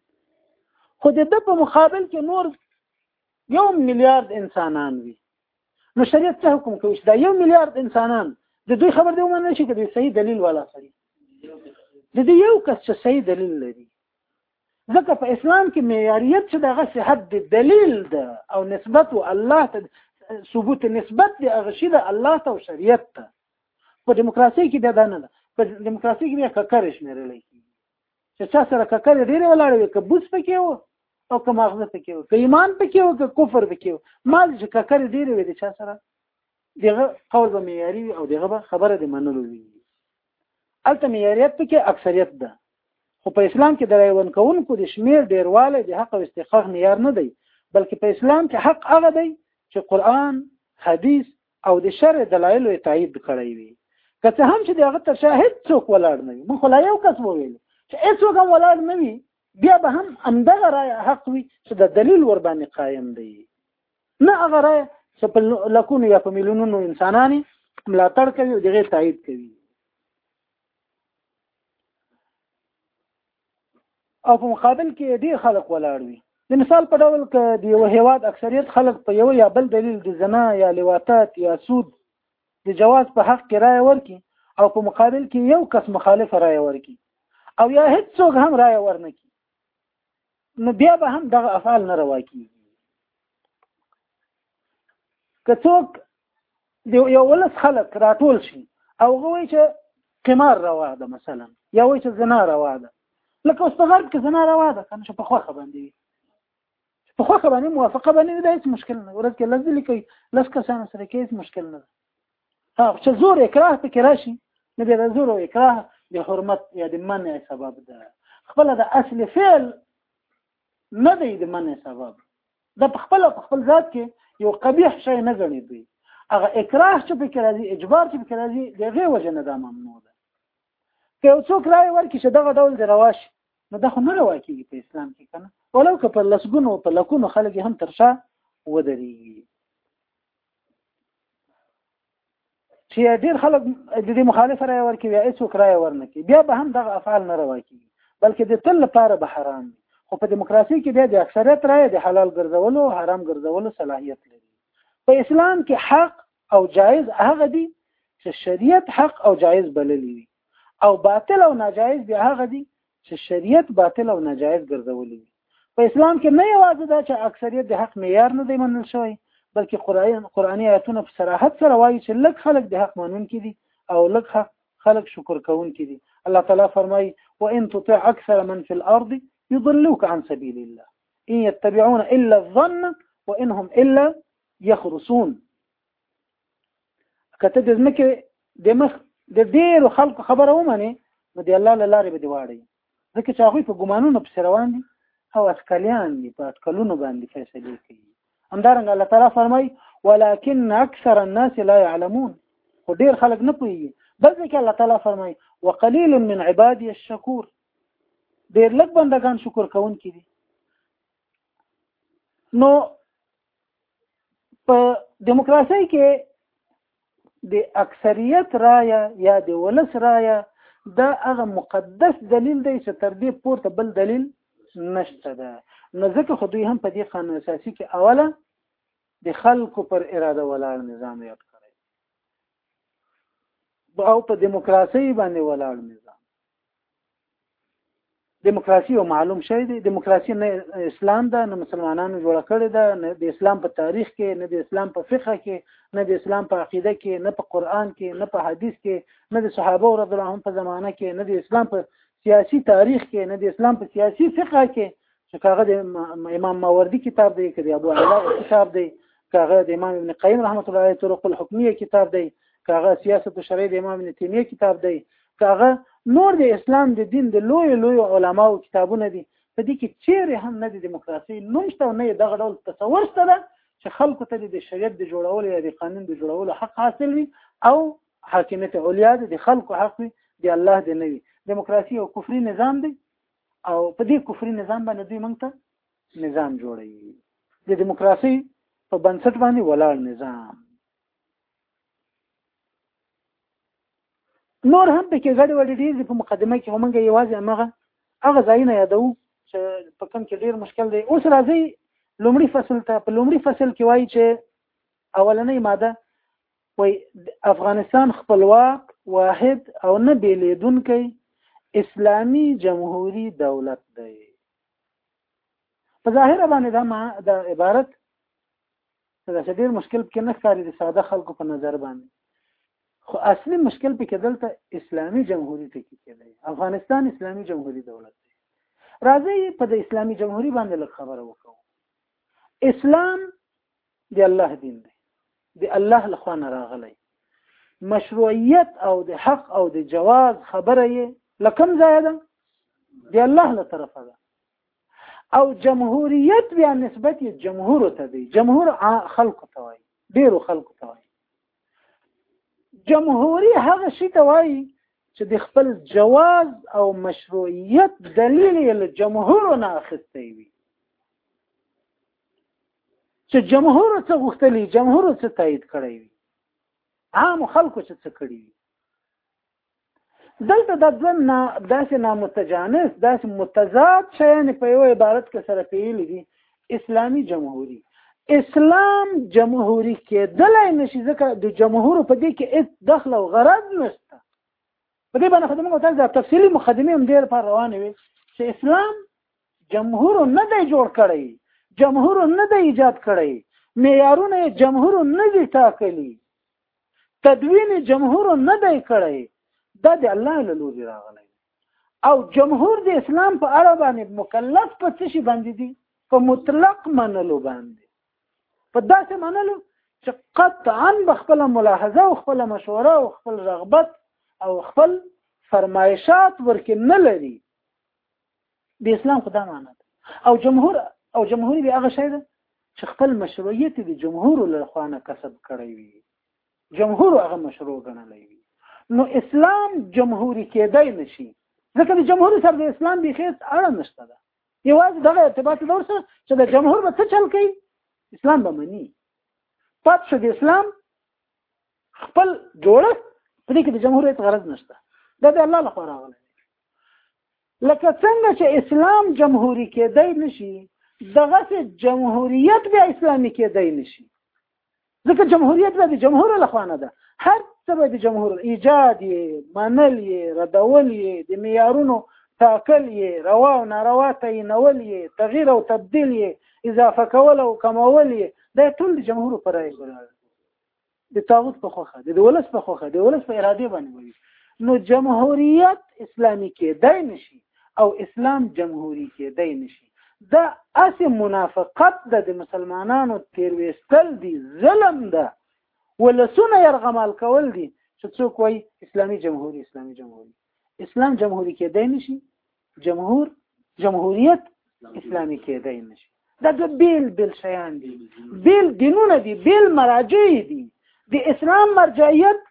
A: خو د ده په مقابل کې نور یو میلیارد انسانان وي نو شریعت څه حکم کوي چې دا یو میلیارد انسانان د دوی خبر دی ومنل شي که د صحیح دلیل والا سړي د دې یو کس چې صحیح دلیل لري ځکه په اسلام کې معیاریت چې دغه صحت دی دلیل ده او نسبت و الله ته ثبوت نسبت دی هغه شی ده الله ته او شریعت ته په دیموکراسي کې بیا دا نه ده په دیموکراسي کې بیا ککر شمیرل کیږي چې چا سره ککر ډیر ولاړ وي که بوس پکې وو او که ماغزه پکې وو که ایمان پکې وو که کفر پکې وو ما چې ککر ډیر وي د چا سره دغه قول به معیاري وي او دغه به خبره د منلو وي هلته معیاریت پکې اکثریت ده خو په اسلام کې د رای ورکوونکو د شمیر ډیروالی د حق او استحقاق معیار نه دی بلکې په اسلام کې حق هغه دی چې قران حدیث او د شرع دلایل یې تایید کړی وي که څه هم چې د هغه تر شا هیڅ څوک ولاړ نه وي موږ لا یو کس وویل چې هیڅوک هم ولاړ نه وي بیا به هم همدغه رای حق وي چې د دلیل ور باندې قایم دی نه هغه رای چې په لکونو یا په میلیونونو انسانانی ملاتړ کوي او دغه تایید کوي او په مقابل کې ډیر خلک ولاړ وي د مثال په ډول ک د یو هیواد اکثریت خلک په یو یا بل دلیل د زنا یا لواطات یا سود د جواز په حق کې رائے ورکي او په مقابل کې یو کس مخالف رائے ورکي او یا هیڅوک هم رائے ورنکي نو بیا به هم دغه افعال نه روا کیږي که څوک یو ولس خلک راټول شي او غوي چې قمار روا ده مثلا یا وایي چې زنا روا ده لکه اوس په غرب کې زنا روا ده کنه چې په خوخه باندې په خوخه باندې موافقه باندې دا هیڅ مشکل نه ورته لږ لیکي لږ کسان سره کې هیڅ مشکل نه ها چې زور اکراه پکې راشي نو بیا د زور او اکراه د حرمت یا د منع سبب ده خپل د اصل فعل نه دی د منع سبب د خپل په خپل ذات کې یو قبیح شی نه غني دی هغه اکراه چې پکې راځي اجبار چې پکې راځي دغه وجه نه دا ممنوع ده که یو څوک راي ورکړي چې دغه ډول د رواش نو دا خو نه روا کیږي په اسلام کې کنه ولو که په لسګونو په لکونو خلک هم ترشا ودرېږي چې ډیر خلک د دې مخالف رائے ورکوي یا هیڅوک رائے ورنکي بیا به هم دغه افعال نه روا کیږي بلکې د تل لپاره به حرام دي خو په دیموکراسي کې بیا د اکثریت رائے د حلال ګرځولو او حرام ګرځولو صلاحیت لري په اسلام کې حق او جایز هغه دي چې شریعت حق او جایز بللی وي او باطل او ناجایز بیا هغه دي چې شریعت باطل او ناجایز ګرځولي دي په اسلام کې نه یوازې دا چې اکثریت د حق معیار نه دی منل شوی بلکې قرآن قرآني آیتونه په صراحت سره وایي چې لږ خلک د حق منونکي دي او لږ خلک شکر کوونکي دي الله تعالی فرمایي وان تطع اکثر من في الارض يضلوك عن سبيل الله ان يتبعون الا الظن وانهم الا يخرصون کته د ځمکې د مخ د ډېرو خلکو خبره ومني نو د الله له لارې به دی واړي ځکه چې هغوی په ګمانونو پسې روان دي او اټکلیان دي په اټکلونو باندې فیصلې کوي همدارنګه الله تعالی فرمایي ولكن اکثر الناس لا يعلمون خو ډېر خلک نه پوهېږي بل ځکه الله تعالی فرمایي وقلیل من عبادي الشکور ډېر لږ بندگان شکر کوونکي دي نو په دیموکراسي کې د اکثریت رایه یا د ولس رایه دا هغه مقدس دلیل دی چې تر دې پورته بل دلیل نشته ده نو ځکه خو دوی هم په دې قانون اساسي کې اوله د خلکو پر اراده ولاړ نظام یاد کړی او په دیموکراسي باندې ولاړ نظام دیموکراسي او معلوم شوی دی دیموکراسي نه اسلام ده نه مسلمانانو جوړ کړی ده نه د اسلام په تاریخ کې نه د اسلام په فقه کې نه د اسلام په عقیده کې نه په قران کې نه په حدیث کې نه د صحابه رضی الله عنهم په زمانه کې نه د اسلام په سیاسي تاریخ کې نه د اسلام په سیاسي فقه کې چې هغه د امام ماوردي کتاب دی کې د ابو علا کتاب دی هغه د امام ابن قیم رحمت الله علیه طرق الحکمیه کتاب دی هغه سیاست شرعي د امام ابن تیمیه کتاب دی هغه نور د اسلام د دین د لوی لوی علماو کتابونه دي په دې کې چیرې هم نه د دیموکراسي نوم شته او نه دغه ډول تصور شته ده چې خلکو ته د شریعت د جوړولو یا د قانون د جوړولو حق حاصل وي او حاکمیت علیا د خلکو حق وي د الله د نه وي دیموکراسي او کفري نظام دی او په دې کفري نظام باندې دوی موږ ته نظام جوړوي د دیموکراسي په بنسټ باندې ولاړ نظام نور هم پکې غړي وړي ډیر په مقدمه کې همغه یوازې همغه هغه ځایونه یادو چې په کوم کې ډیر مشکل دی اوس راځي لومړي فصل ته په لومړي فصل کې وایي چې اولنۍ ماده وای افغانستان خپلواک واحد او نه بیلیدونکی اسلامی جمهوری دولت دی په ظاهر باندې دا ما دا عبارت دا چې ډیر مشکل پکې نه ښکاري د ساده خلکو په نظر باندې خو اصلي مشکل پکې دلته اسلامی جمهوری ټکی کې دی افغانستان اسلامی جمهوری دولت دی راځي په د اسلامی جمهوری باندې لږ خبره وکړو اسلام د الله دین دی د الله لخوا نه راغلی مشروعیت او د حق او د جواز خبره یې لکم ځای ده د الله له طرفه ده او جمهوریت بیا نسبت یې جمهور ته دی جمهور خلکو ته وایي ډیرو خلکو ته وایي جمهوری هغه شي ته وایي چې د خپل جواز او مشروعیت دلیل یې له جمهور نه اخیستی وي چې جمهور څه غوښتلی جمهور څه تایید کړی وي عام خلکو چې څه کړی وي دلته د دوه نا داسې نامتجانس داسې متضاد شیان په یو عبارت کې سره پیلي دي اسلامی جمهوری اسلام جمهوری کېدلای نشي ځکه د جمهور په دې کې هیڅ دخل او غرض نشته په دې باندې خدمت وکړ دا تفصیلی مقدمه هم ډیر پر روانه وي چې اسلام جمهور نه دی جوړ کړی جمهور نه دی ایجاد کړی معیارونه جمهور نه دي ټاکلي تدوین جمهور نه دی کړی دا د الله له لوري راغلی او جمهور د اسلام په اړه باندې مکلف په څه شي باندې دي په مطلق منلو باندې په داسې منلو چې قطعا به خپل ملاحظه او خپل مشوره او خپل رغبت او خپل فرمایشات ورکې نه لري د اسلام خدا معنا ده او جمهور او جمهوری به هغه شی ده چې خپل مشروعیت د جمهور له خوا نه کسب کړی وي جمهور هغه مشروع ګڼلی وي نو اسلام جمهوری کېدای نشي ځکه د جمهور سره د اسلام بخیت اړه نشته ده یوازې دغه ارتباط دور سره چې د جمهور به څه چل کوي اسلام به مني پات شو د اسلام خپل جوړښت په دې کې د جمهور هیڅ غرض نشته دا د الله لپاره راغلی لکه څنګه چې اسلام جمهوری کېدای نشي دغه جمهوریت بیا اسلامي کېدای نشي ځکه جمهوریت به د جمهور له خوا نه ده هر څه به د جمهور ایجاد یې منل یې ردول یې د معیارونو ټاکل یې روا او ناروا تعینول یې تغییر او تبدیل یې اضافه کول او کمول یې دا ټول د جمهور پر رای ګرځي د تاغوت په خوخه د ولس په خوخه د ولس په اراده باندې وي نو جمهوریت اسلامي کې دای نشي او اسلام جمهوری کېدای نشي دا اسې منافقت ده د مسلمانانو تیرويستل دي ظلم ده ولسونه يرغمال کول دي چې څوک وایي اسلامي جمهوری اسلامي جمهوری اسلام جمهوری کېدای نشي جمهور جمهوریت اسلامي کېدای نشي دا د بیل بیل شیان دي بیل دینونه دي بیل مراجع دي د اسلام مرجعیت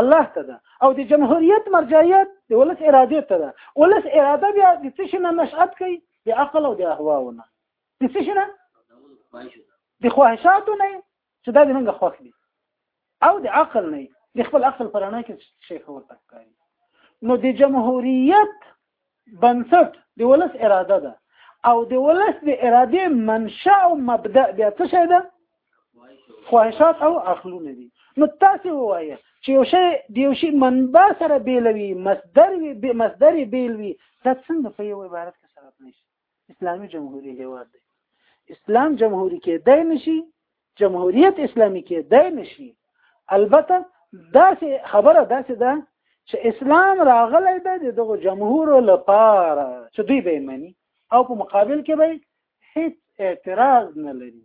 A: الله ته ده او د جمهوریت مرجعیت د ولس اراده ته ده ولس اراده بیا د څه شي نه نشأت کوي د عقل او د اهواو نه د څه شي نه د خواهشاتو نه چې دا د موږ خوښ دي او د عقل نه د خپل عقل پرانه کې شي خبر تکاري نو د جمهوریت بنسټ د ولس اراده ده او د ولس د ارادې منشا او مبدا بیا څه شی ده خواهشات او عقلونه دي نو تاسو وایي چې یو شی د یو شی منبع سره بیلوي مصدر وي مصدر بیلوي دا څنګه په یو عبارت کې سره پلی شي اسلامي جمهوریت هیواد دی اسلام جمهوری کېدای نشي جمهوریت اسلامي کېدای نشي البته داسې خبره داسې ده چې اسلام راغلی دی د دغو جمهورو لپاره چې دوی به یې مني او په مقابل کې به هیڅ اعتراض نه لري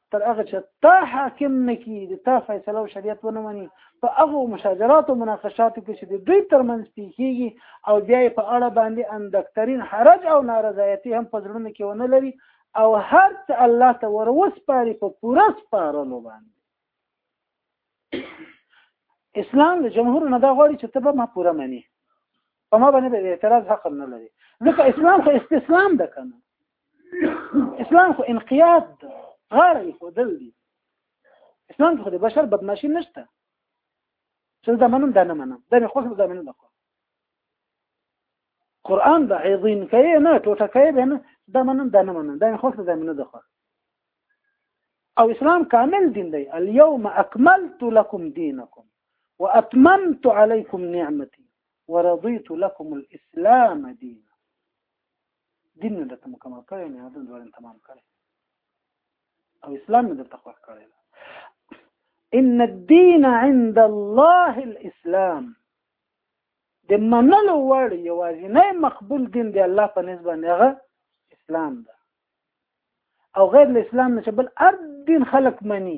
A: تر هغه چې تا حاکم نه کی د تا فیصله او شریعت ونه مني په هغه مشاجرات او مناقشات کې چې د دوی ترمنځ پیښیږي او بیا په اړه باندې اندکترین حرج او نارضایتي هم په زړونو کې ونه لري او هر څه الله ته وروسپاري په پوره سپارلو باندې اسلام له جمهور نه دا غواړي چې ته به ما پوره مني په ما باندې د اعتراض حق نه لري ځکه اسلام خو استسلام ده کنه اسلام خو انقیاد ده غاړه یې خودل دي اسلام خو د بشر بدمعشي نشته چې دا منم دا نه منم دا مې خوښ دا مې نه خوښ قران د عظیم کوي نه ټوټه کوي به نه دا منم دا نه منم دا مې خوښ دا مې نه خوښ او اسلام کامل دین دی اليوم اكملت لكم دينكم واتممت عليكم نعمتي ورضيت لكم الاسلام دينا دین مې درته مکمل کړی مې هدف دوړ تمام کړی او اسلام مې درته خوښ کړی ان الدين عند الله الاسلام د منلو وړ یوازینی مقبول دین دی الله په نسبت هغه اسلام ده او غیر اسلام نه چې بل هر دین خلق مني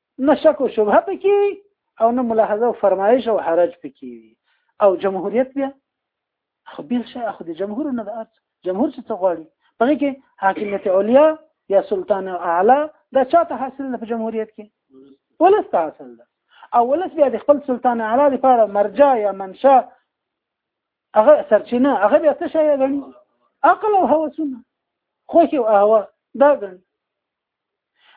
A: نه شک او شبهه پکې وي او نه ملاحظه او فرمایش او حرج پکې وي او جمهوریت بیا خو بیل شي خو د جمهور نه د ارز جمهور چې څه غواړي په دې کې حاکمیت علیا یا سلطان اعلی دا چاته حاصل ده په جمهوریت کې ولس ته حاصل ده او ولس بیا د خپل سلطان اعلی لپاره مرجع یا منشا هغه سرچینه هغه بیا څه شی غني عقل او هوسونه خوښي او اهوا دا غني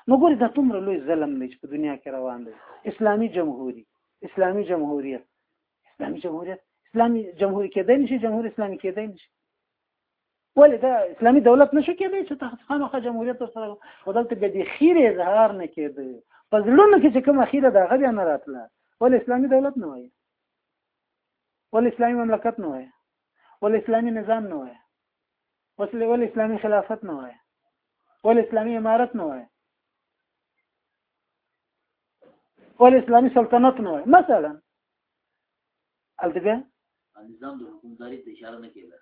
A: نو ګورې دا څومره لوی ظلم دی چې په دنیا کې روان دی اسلامي جمهوري اسلامي جمهوریت اسلامي جمهوریت اسلامي جمهوري کېدای نشي جمهور اسلامي کېدای نشي ولې دا اسلامي دولت نشو کېدای چې تاسو خامخا جمهوریت سره ودلته به د خیر اظهار نه کېدای په ځلونو کې چې کوم اخیره دا غبیا نه راتله ول اسلامي دولت نه وای ول اسلامي مملکت نه وای ول اسلامي نظام نه وای اوس ولې اسلامي خلافت نه وایي ولې اسلامي امارت نه وایي ولې اسلامي سلطنت نه وایي مثلا هلته بیا
B: نظام د حکومتداري ته اشاره نه کېده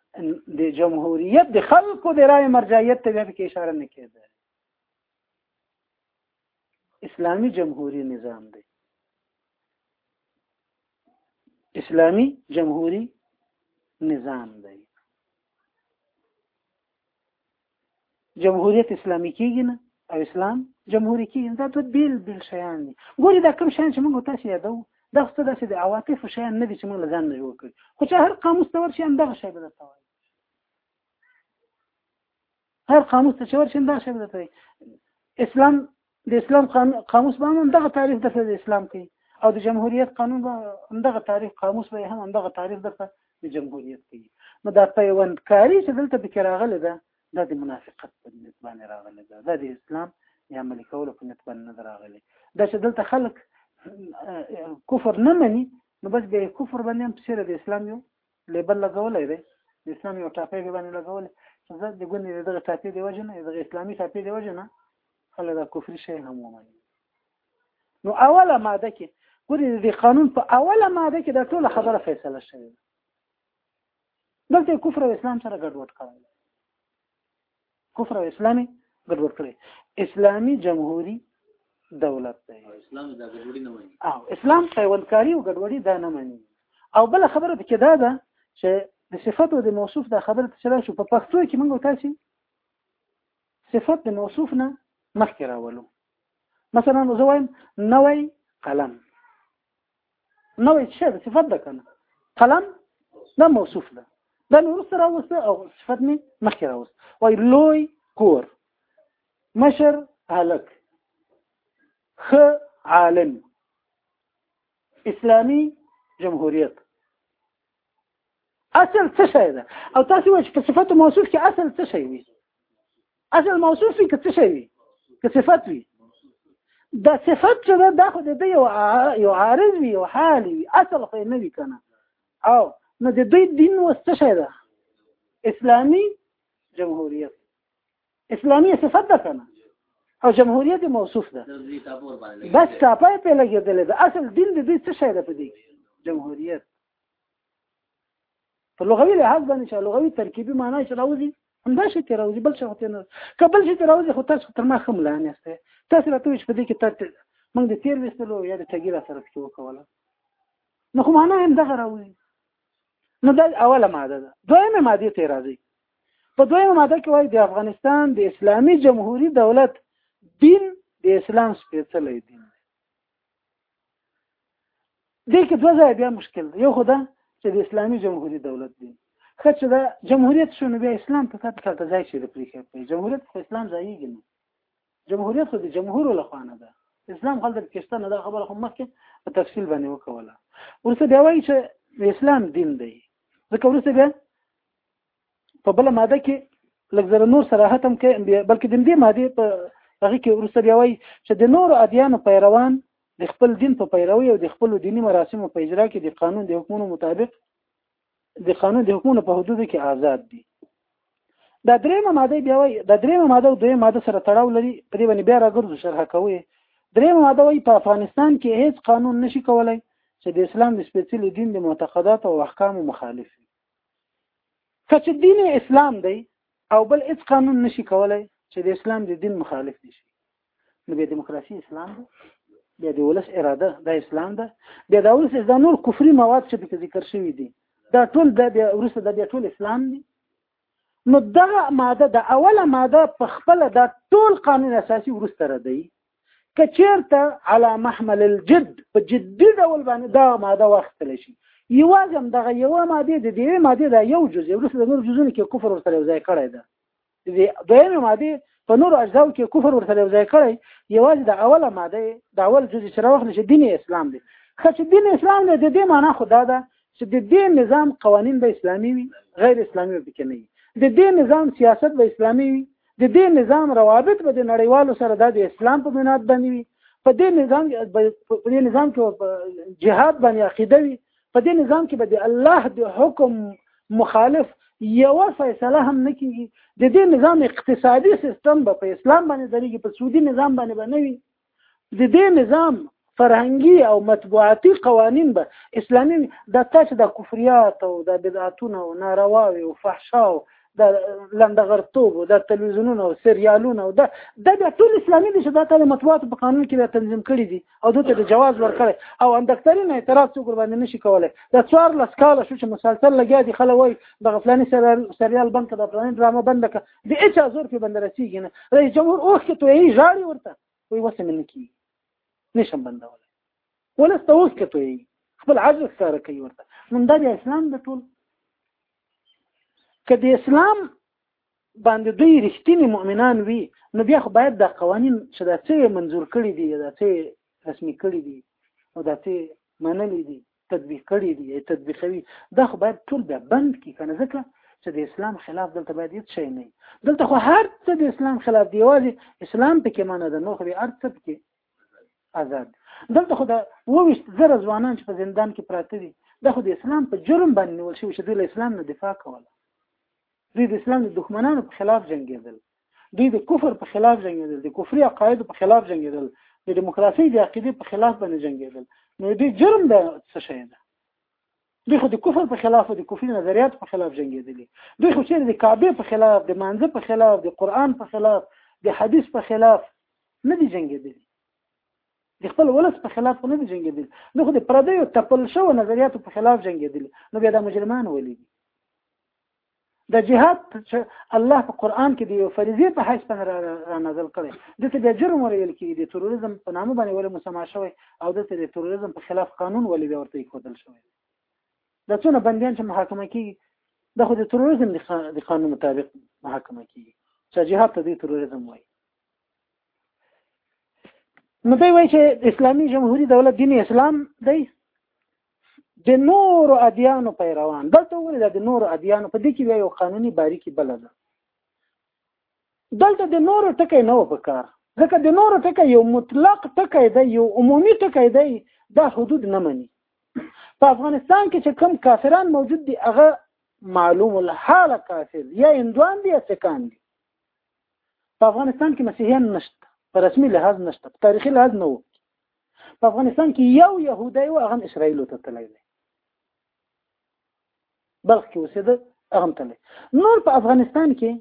A: د جمهوریت د خلکو د رای مرجعیت ته بیا پکې اشاره نه کېده اسلامي جمهوری نظام دی اسلامي جمهوری نظام دی جمهوریت اسلامي کېږي نه او اسلام جمهوري کېږي دا دوه بېل بېل شیان دي ګوري دا کوم شیان چې موږ تاسو یادو دا خو داسې د عواطفو شیان نه دي چې موږ له ځان نه جوړ کړي خو چې هر قاموس ته ورشي همدغه شی به درته وایي هر قاموس ته چې ورشین دا شی به درته اسلام د اسلام قاموس به هم دغه تعریف درته د اسلام کوي او د جمهوریت قانون به هم دغه تعریف قاموس به هم دغه تعریف درته د جمهوریت کوي نو دا پیوندکاری چې دلته پکې راغلی ده دا د منافقت په نسبت باندې راغلی ده دا د اسلام یا عملي کولو په نسبت باندې نه راغلی دا چې دلته خلک کفر نه مني نو بس به کفر باندې هم سره د اسلام یو لیبل لګولی دی د اسلام یو ټاپی دی باندې لګولی چې زه د ګوندې د دغه ټاپی دی وجه نه دغه اسلامي ټاپی دی وجه نه خلک دا کفري شی هم ومني نو اوله ماده کې ګورې د قانون په اوله ماده کې دا ټوله خبره فیصله شوې ده دلته کفر او اسلام سره ګډوډ کړی کفر او اسلام ګډوډ کړي اسلامي جمهوریت دولت دی
B: اسلام دا ګډوډي نه مني
A: او اسلام پیوندکاری او ګډوډي دا نه مني او بل خبره پکې دا ده چې د صفت او د موصوف دا خبره چې دا شو په پښتو کې موږ تاسو صفت د موصوف نه مخکې راولو مثلا زه وایم نوې قلم نوې څه ده صفت ده کنه قلم دا موصوف ده دا مې وروسته راوسته او صفت مې مخکې راوسته وایي لوی کور مشر هلک ښه عالم اسلامي جمهوریت اصل څه شی ده او تاسو وایئ چې په صفت موصوف کې اصل څه شی وي اصل موصوف وي که څه شی وي که صفت وي دا صفت چې ده دا خو د دوی یو عا- یو عارض وي یو حال وي اصل خو یې نه وي که نه او نو د دوی دین اوس څه شی ده اسلامي جمهوریت اسلامي صفت ده که نه او جمهوریت یې موصوف ده دې ټاپو ور باندې بس ټاپه یې پې لګېدلې ده اصل دین د دوی څه شی ده په دې کې؟ جمهوریت په لغوي لحاظ باندې چې لغوي ترکیبي معنی چې راوځي همدا شي ته راوځي بل څه هته نه که بل شي ته راوځي خو تاسو تر ما خم لانه سته تاسو راته وش په دې کې تاسو موږ د تیر وستلو یا د تګیرا سره پکې وکوله نو خو معنی هم دغه راوځي نو دا اوله ماده ده دویمه ماده ته راځي په دویمه ماده کې وایي د افغانستان د اسلامي جمهوریت دولت دین د اسلام سپېڅلی دین دې کې دوه ځای بیا مشکل دی یو خو دا چې د اسلامي جمهوریت دولت دی ښه چې دا جمهوریت شو نو بیا اسلام ته تاته چاته ځای چې د پریښې کوي جمهوریت خو اسلام ځایږي نه جمهوریت خو د جمهور له خوانه ده اسلام خلک د پاکستان دا خبره هم مخکې په تفصیل باندې وکوله ورسره بیا وایي چې اسلام دین دی ځکه ورسره بیا په بل ماده کې لږ زره نور صراحت هم کوي بلکې د دې ماده په هغه کې ورسته بیا وایي چې د نور ادیانو پیروان د خپل دین په پیروي او د خپل دینی مراسمو په اجرا کې د قانون د حکمونو مطابق د قانون د حکمونو په حدود کې آزاد دي دا درېمه ماده بیا وایي دا درېمه ماده او دویمه ماده سره تړاو لري په دې باندې بیا راګرځو شرح کوي درېمه ماده وایي په افغانستان کې هیڅ قانون نشي کولای چې د اسلام د سپېڅلي دین د معتقدات او احکام مخالف که چې دین اسلام دی او بل هیڅ قانون نشي کولای چې د اسلام د دین مخالف دي شي نو بیا دیموکراسي اسلام ده بیا د ولس اراده د اسلام ده بیا د ولس د نور کفري مواد چې په ذکر شوی دي دا ټول د بیا ورسره د بیا ټول اسلام دي نو دغه ماده د اوله ماده په خپل د ټول قانون اساسي ورسره دی که چیرته علا محمل الجد په جدي ډول باندې دا ماده واخیستل شي یوازې هم دغه یوه ماده د دې ماده دا یو جزء ورسره د نور جزونو کې کفر ورسره یو ځای کړی ده د دویمه ماده په نور اجزاو کې کفر ورسره یو ځای کړی یوازې د اوله ماده د اول جزء سره وخت چې دین اسلام دی خو چې دین اسلام دی د دې معنی خدا ده چې د دې نظام قوانین به اسلامي وي غیر اسلامي به کې نه وي د دې نظام سیاست به اسلامي وي د دې نظام روابط به د نړیوالو سره د اسلام په بنیاد باندې وي په دې نظام په دې نظام کې جهاد باندې عقیده وي په دې نظام کې به د الله د حکم مخالف یو فیصله هم نه کیږي د دې نظام اقتصادي سیستم به په اسلام باندې درېږي په سعودي نظام باندې به نه وي د دې نظام فرهنګي او مطبوعاتي قوانین به اسلامي وي دا تا چې د کفریات او د بدعتونو او نارواوې او فحشا او د لنډغرتوب او د تلویزیونونو او سریالونو او دا د بیا ټول اسلامي دي چې دا تا د مطبوعاتو په قانون کې بیا تنظیم کړي دي او دوی ته د جواز ورکړي او اندکترین اعتراض څوک باندې نشي کولای دا څوار لس کاله شو چې مسلسل لګیا دي خلک وایي د غفلاني سریال بند کړه د فلاني ډرامه بند کړه د اچا زور په بند رسیږي نه رئیس جمهور اوخ کې توي ژاړي ورته وي وسه من کی نشم بندول ولسته اوخ کې توي خپل عجز سره کوي ورته نن دا د اسلام د ټول که د اسلام باندې دوی رښتینی مؤمنان وي نو بیا خو باید دا قوانین چې دا څه منظور کړي دي دا څه رسمي کړي دي او دا څه منلي دي تطبیق کړي دي یا تطبیقوي دا خو باید ټول بیا بند کړي کنه ځکه چې د اسلام خلاف دلته باید هیڅ شی نه دلته خو هر څه د اسلام خلاف دی یوازې اسلام پکې معنی ده نو خو به هر څه پکې آزاد دلته خو دا وویشت زره ځوانان چې په زندان کې پراته دي دا خو د اسلام په جرم باندې نیول شوي چې دوی له اسلام نه دفاع کوله دوی د اسلام د دښمنانو په خلاف جنگیدل دوی د کفر په خلاف جنگیدل د کفري عقایدو په خلاف جنگیدل د دیموکراسي د عقیدې په خلاف باندې جنگیدل نو دې جرم د څه شي ده دوی خو د کفر په خلاف او د کفري نظریات په خلاف جنگیدلي دوی خو چیرې د کعبه په خلاف د مانزه په خلاف د قران په خلاف د حدیث په خلاف نه دي جنگیدلي د خپل ولس په خلاف نه دي جنگیدلي نو خو د پردیو تپل شو نظریاتو په خلاف جنگیدلي نو بیا د مجرمان ولې دي د جهاد چې الله په قران کې دی یو فریضه په حیث باندې را, را نازل کړي د ته به جرم ویل کیږي د تروریزم په نامه باندې ولې مسما شوی او د ته د تروریزم په خلاف قانون ولې به ورته کودل شوی د څونه بندیان چې محاکمه کیږي د خو د تروریزم د قانون مطابق محاکمه کیږي چې جهاد ته د تروریزم وایي نو دوی وایي چې اسلامي جمهوریت دولت دین اسلام دی د نورو ادیانو پیروان دلته وګورئ دا د نورو ادیانو په دې کې بیا یو قانوني باریکي بله ده دلته د نورو ټکی نه و په کار ځکه د نورو ټکی یو مطلق ټکی دی یو عمومي ټکی دی دا حدود نه مني په افغانستان کې چې کم کافران موجود دي هغه معلوم الحاله کافر یا هندوان دي یا سکان دي په افغانستان کې مسیحیان نشته په رسمي لحاظ نشته په تاریخي لحاظ نه وو په افغانستان کې یو يهودی و هغه اسرائیل ته تللی دی بلخ کې اوسېده هغه تللی نور په افغانستان کې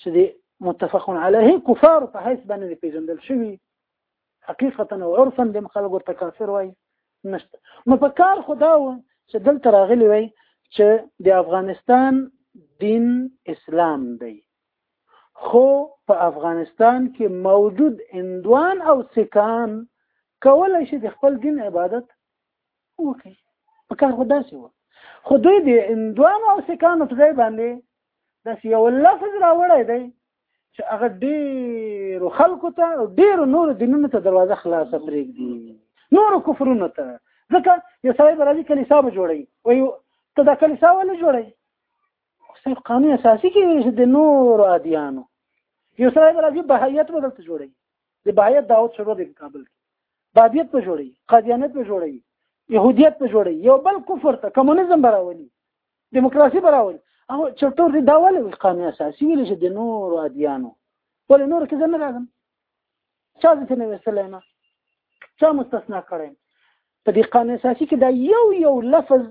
A: چې د متفق علیه کفار په حیث باندې پیژندل شوی حقیقتا او عرفا د خلک ورته کافر وای نشته نو په کار خدا و چې دلته راغلی وای چې د افغانستان دین اسلام دی خو په افغانستان کې موجود اندوان او سکان کولای شي د خپل دین عبادت وکړي په کار خو داسې و خو دوی د اندوانو او سکانو په ځای باندې داسې یو لفظ راوړی دی چې هغه ډېرو خلکو ته او ډېرو نورو دینونو ته دروازه خلاصه پرېږدي نورو کفرونو ته ځکه یو سړی به راځي کلیسا به جوړوي وایي ته دا کلیسا ولې جوړوي صرف قانون اساسي کې د نور اديانو یو سره راځي بهایت به دلته جوړي د بهایت دعوت شروع دی کابل کې بابیت به جوړي قادیانیت به جوړي يهودیت به جوړي یو بل کفر ته کمونیزم براولي دیموکراسي براولي او چټور دی دا ولې قانون اساسي ویل چې د نور اديانو ولې نور کې نه راځم چا دې نه وسلې نه چا مستثنا کړم په دې قانون اساسي کې دا یو یو لفظ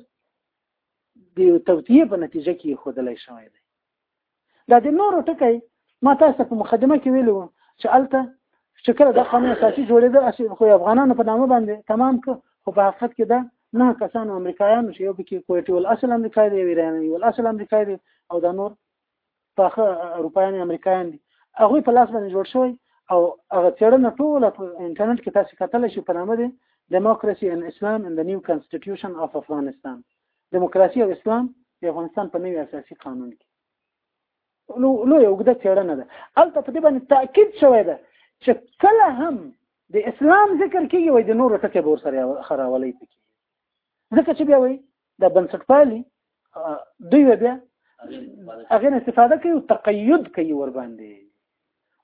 A: د یو توطیه په نتیجه کې خودلای شوی دی دا د نورو ټکی ما تاسو په مقدمه کې ویلو چې الته چې کله د قانون اساسي جوړېده اسی خو افغانانو په نامه باندې تمام ک خو په حقیقت کې دا نه کسان امریکایان چې یو پکې کویټي ول اصل امریکایي دی ایراني ول اصل امریکایي دی او دا نور پاخه اروپایان امریکایان دي هغه په لاس باندې جوړ شوی او هغه چیرنه ټوله په انټرنیټ کې تاسو کتلی شئ په نامه دی Democracy and Islam in the New Constitution of Afghanistan دیموکراسي او اسلام د افغانستان په نوي اساسي قانون کې نو نو یو ګډه چیرنه ده البته په دې باندې تاکید شوی ده چې کله هم د اسلام ذکر کیږي وای د نورو ټکي بور سره خراولې پکې ځکه چې بیا وایي د بنسټپالي دوی بیا هغه نه استفاده کوي تقید کوي ور باندې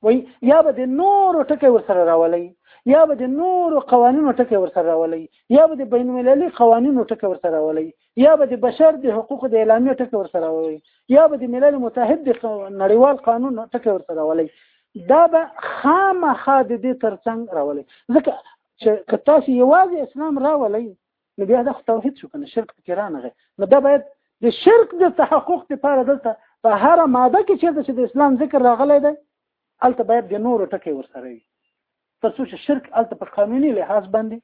A: وای یا به د نور ټکی ور سره راولي یا به د نور قوانینو ټکی ور سره راولي یا به د بین المللي قوانینو ټکی ور سره راولي یا به د بشر د حقوقو د اعلامیې ټکی ور سره راولي یا به د ملل متحد د نړیوال قانون ټکی ور سره راولي دا به خامخا د دې ترڅنګ راولي ځکه چې که تاسو یوازې اسلام راولئ نو بیا دا خو توحید شو کنه شرک پکې رانغی نو دا باید د شرک د تحقق لپاره دلته په هر ماده کې چیرته چې د اسلام ذکر راغلی دی الته باید د نورو ټکی ورسره وي تر څو چې شرک الته په قانوني لحاظ باندې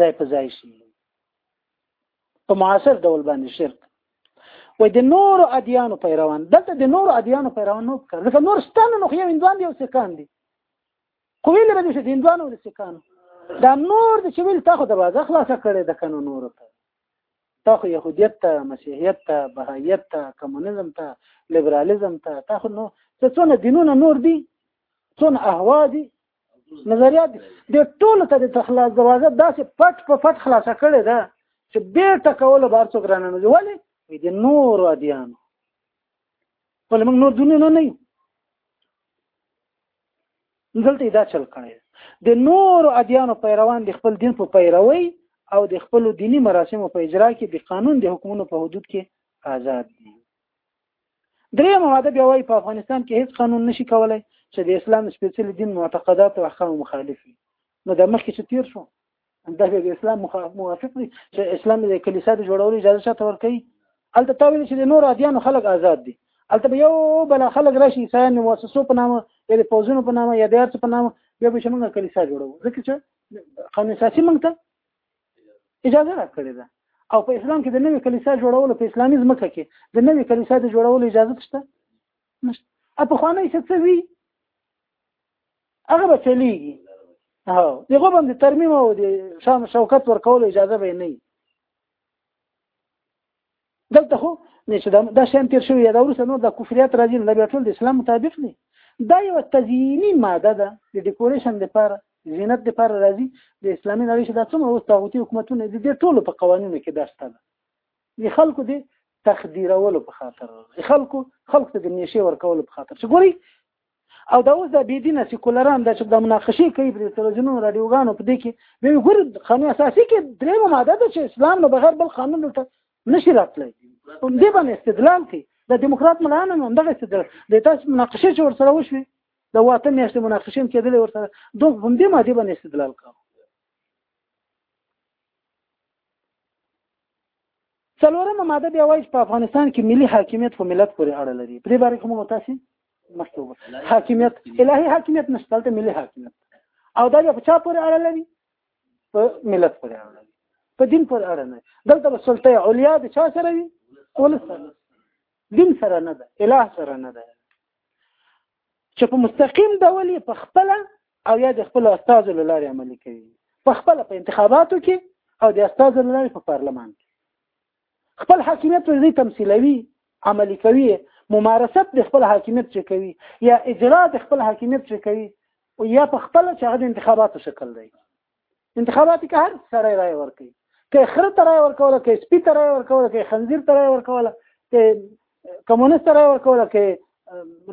A: ځای په ځای شي په معاصر ډول باندې شرک وای د نور ادیانو پیروان دلته د نور ادیانو پیروان نو کړ ځکه نور ستانه نو یو اندوان دی او سکان دی خو ویل به چې هندوانو ول سکانو دا نور د چې ویل تا خو دروازه خلاصه کړې د کنو نور ته تا خو يهودیت ته مسیحیت ته بهایت ته کمونیزم ته لیبرالیزم ته تا خو نو څه څونه دینونه نور دي څونه اهوا دي نظریات د ټولو ته د تخلاص دروازه داسې پټ په پټ خلاصه کړې ده چې بیرته کوله بار څوک رانه نه ولې وي د نور ادیانو ولې موږ نور دنیا نه نه دلته دا چل کړی د نور ادیانو پیروان د خپل دین په پیروي او د خپل دینی مراسمو په اجرا کې د قانون د حکمونو په حدود کې آزاد دي درې ماده بیا وایي په افغانستان کې هیڅ قانون نشي کولای چې د اسلام سپیڅلی دین معتقدات او احکام مخالف وي نو د مخکې چې تیر شو دا د اسلام موافق دي چې اسلام د کلیسا د جوړولو اجازه چاته ورکوي هلته تا ویل چې د نور ادیانو خلک آزاد دي هلته به یو بل خلک راشي عیسایان د مؤسسو په نامه یا د پوځونو په نامه یا د هر څه په نامه بیا به چې موږ کلیسا جوړوو ځکه چې قانون اساسي موږ ته اجازه راکړې ده او په اسلام کې د نوې کلیسا جوړولو په اسلامي ځمکه کې د نوې کلیسا د جوړولو اجازه شته نشته په خوانه څه وی هغه به چلیږي هاو دغه باندې ترمیم او د شام شوکت ورکول اجازه به نه دلته خو نه چې دا شان تیر شوی دا ورسره نو د کفریات راځي نه بیا ټول د اسلام مطابق دي دا یو تزیینی ماده ده د ډیکوریشن لپاره زینت لپاره راځي د اسلامي نړۍ چې دا څومره اوس طاغوتي حکومتونه دي د ټولو په قوانینو کې درسته ده د خلکو د تخدیرولو په خاطر د خلکو خلکو ته د نشه ورکولو په خاطر چې ګوري او دا اوس د بی دینه سیکولران د چې د مناقشه کوي په تلویزیونونو رادیوګانو په دې کې به ګور قانون اساسي کې درې ماده ده چې اسلام نه بغیر بل قانون دلته نشي راتلی هم دې باندې استدلال کوي د دیموکرات ملانه هم دغه استدلال د تاسو مناقشه چې ورسره وشوي د واته میاشتې مناقشه هم کېدلې ورسره دوه هم دې ماده باندې استدلال کوي څلورمه ماده بیا وایي چې په افغانستان کې ملي حاکمیت په ملت پورې اړه لري په دې باره کې موږ تاسو مخکې وګورئ حاکمیت الهي حاکمیت نشته دلته ملي حاکمیت او دا بیا په چا پورې اړه لري په ملت پورې اړه لري په دین پورې اړه نه دلته به سلطه علیا د چا سره وي ولس دین سره نه ده اله سره نه ده چې په مستقیم ډول یې په خپله او یا د خپلو استازو له لارې عملي کوي په خپله په انتخاباتو کې او د استازو له لارې په پارلمان کې خپل حاکمیت پر دې تمثیلوي عملي کوي ممارست د خپل حاکمیت چې کوي یا اجرا د خپل حاکمیت چې کوي او یا په خپله چې هغه د انتخاباتو شکل دی انتخاباتي که هر سړی رای ورکوي که خره ته رای ورکوله که سپي ته رای ورکوله که خنزیر ته رای ورکوله که کمونست ته رای ورکوله که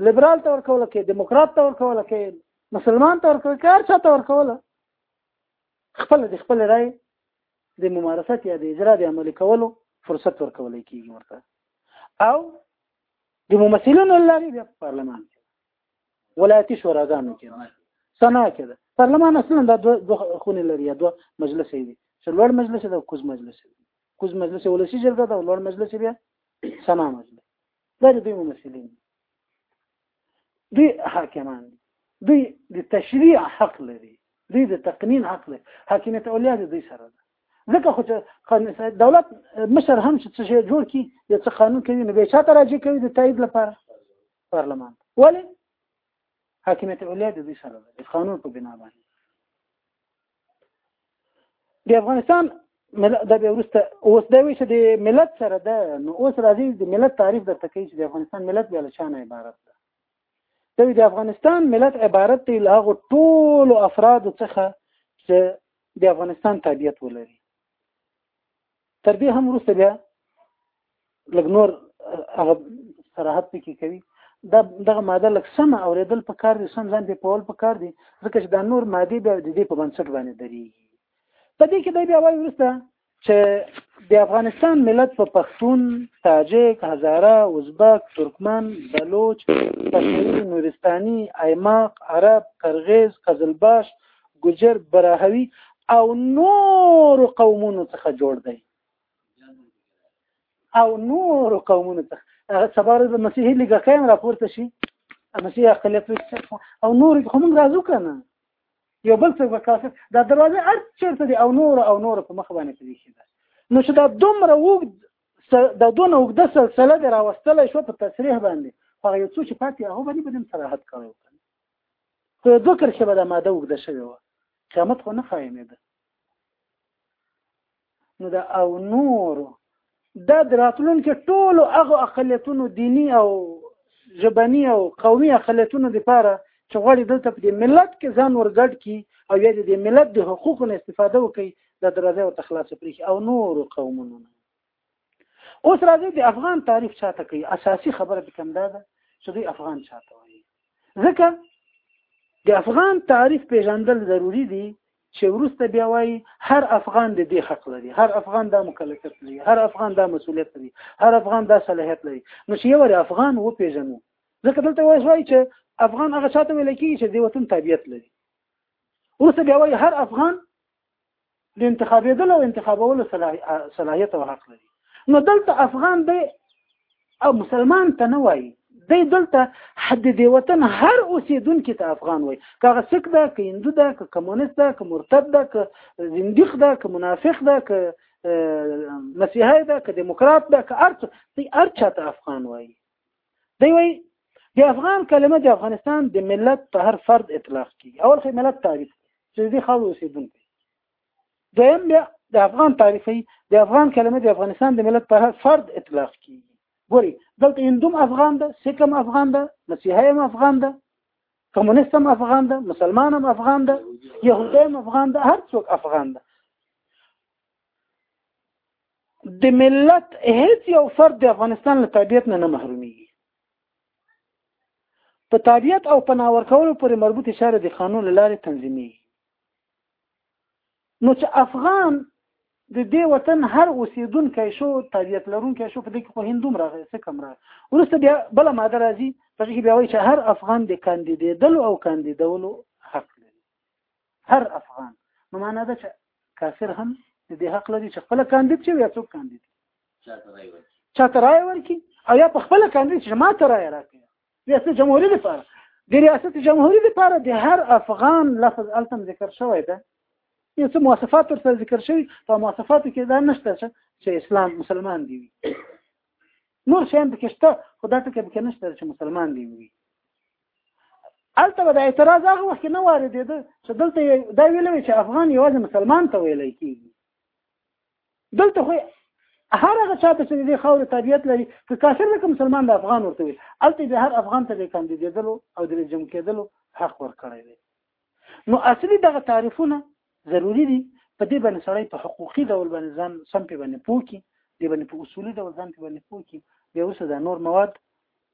A: لیبرال ته ورکوله که دیموکرات ته ورکوله که مسلمان ته ورکوله که هر چا ته ورکوله خپل د خپل رای د ممارست یا د اجرا د عملي کولو فرصت ورکول کیږي ورته او د ممثلینو لارې بیا په پارلمان کې ولایتي شوراګانو کې باندې سنا کې ده پرلمان اصلا دا دوه خونې لري دوه مجلس دی چې لوړ مجلس ده کوز مجلس دی کوز مجلس ولسی جرګه ده لوړ مجلس بیا سنا مجلس دا دوی ممثلین دوی حاکمان دي دوی د تشریع حق لري دوی د تقنین حق لري حاکمیت اولیا دي دوی سره ده ځکه خو چې دولت مشر هم چې څه جوړ کی یا څه قانون کوي نو به چاته راځي کوي د تایید لپاره پارلمان ته ولې حاکمیت علیا د دوی سره ده د قانون په بنا باندې د افغانستان دا به ورسته اوس دا وی چې د ملت سره ده نو اوس راځي د ملت تعریف درته کوي چې د افغانستان ملت بیا له چانه عبارت ده دوی د افغانستان ملت عبارت دی له هغو ټولو افرادو څخه چې د افغانستان تابعیت ولري تر دې هم وروسته بیا لږ نور هغه صراحت پکې کوي دا دغه ماده لږ سم اوریدل په کار دي سم ځان په پول په کار دي ځکه چې دا نور ماده بیا د دې په بنسټ باندې درېږي په دې کې بیا وایي وروسته چې د افغانستان ملت په پښتون، تاجک، هزاره، ازبک، ترکمن، بلوچ، پښتون، نورستاني، ایماق، عرب، قرغیز، قزلباش، ګجر براهوي او نور قومونو څخه جوړ دی او نور قومونو څخه هغه سبا د مسیحي لیګه کایم راپورته شي مسیحي اقلیت او نور خو موږ راځو کنه یو بل څه وکړه دا دروازه هر چیرته دی او نور او نور په مخ باندې پرې شي نو چې دا دومره وګد دا دونه وګد سلسله دی راوستل شو په تصریح باندې خو یو څه چې پاتې هغه باندې بدیم صراحت کړو په دوه کرښې به دا ماده اوږده شوې وه قیامت خو نه قایمېده نو دا او نورو دا د راتلونکي ټولو هغه اقلیتونو دینی او ژبني او قومي اقلیتونو لپاره چې غواړي دلته په دې ملت کې ځان ورګډ کړي او یا د ملت د حقوقو نه استفاده وکړي دا دروازه ورته خلاصه پرېږي او نورو قومونو نه اوس راځي د افغان تعریف چاته کوي اساسي خبره د کم ده چې دوی افغان چاته وایي ځکه د افغان تعریف پیژندل ضروری دي چې ورسته بیا وایي هر افغان د دې حق لري هر افغان دا مکلفیت لري هر افغان دا مسولیت لري هر افغان دا صلاحیت لري نو چې یو افغان و پیژنو ځکه دلته وایي چې افغان هغه چاته ویل کیږي چې د وطن تابعیت لري ورسته بیا وایي هر افغان د انتخابېدل او انتخابولو صلاحیت او حق لري نو دلته افغان دی او مسلمان ته نه وایي دی دلته حد دی وطن هر اوسېدونکي ته افغان وایي که هغه سک ده که هندو ده که کمونست ده که مرتد ده که زندیق ده که منافق ده که مسیحی ده که دیموکرات ده که هر څه دی هر چا ته افغان وایي دی وایي د افغان کلمه د افغانستان د ملت په هر فرد اطلاق کیږي اول خو ملت تعریف چې د خاورو اوسیدونکي دویم بیا د افغان تعریفي د افغان کلمه د افغانستان د ملت په هر فرد اطلاق کیږي ګوري دلته هندوم افغان ده سکم افغان ده مسیحي هم افغان ده کمونست هم افغان ده مسلمان هم افغان ده يهودي هم افغان ده هر څوک افغان ده د ملت هیڅ یو فرد د افغانستان له طبیعت نه نه محرومیږي په طبیعت او پناه ورکولو پورې مربوط اشاره د قانون لارې تنظیمي نو چې افغان د دې وطن هر اوسیدونکی شو طبیعت لرونکی شو په دې کې خو هندوم راغی څه کم راغی وروسته بیا بل ماده راځي په کې بیا وایي چې هر افغان د کاندیدېدلو او کاندیدولو حق لري هر افغان نو معنا ده چې کافر هم د دې حق لري چې خپل کاندید چې یا څوک کاندید چا ته رای ورکي او یا په خپل کاندید چې ما ته رای راکړي ریاست جمهوری لپاره د ریاست جمهوری لپاره د هر افغان لفظ التم ذکر شوی ده یو څه مواصفات تر سره ذکر شوی په مواصفاتو کې دا نشته چې اسلام مسلمان دی وي نور شیان پکې شته خو دا ټکی پکې نشته چې مسلمان دی وي هلته به د اعتراض هغه وخت نه واردېده چې دلته دا ویل وی چې افغان یوازې مسلمان ته ویل کېږي دلته خو هر هغه چاته چې د خاور طبيعت لري که کافر لکه مسلمان د افغان ورته وي الته به هر افغان ته د کاندیدېدلو او د جمع کېدلو حق ورکړی دی نو اصلي دغه تعریفونه ضروری دي په دې باندې سړی په حقوقي ډول باندې ځان سم په باندې پوکي دې باندې په اصولي ډول ځان په باندې پوکي بیا اوس دا نور مواد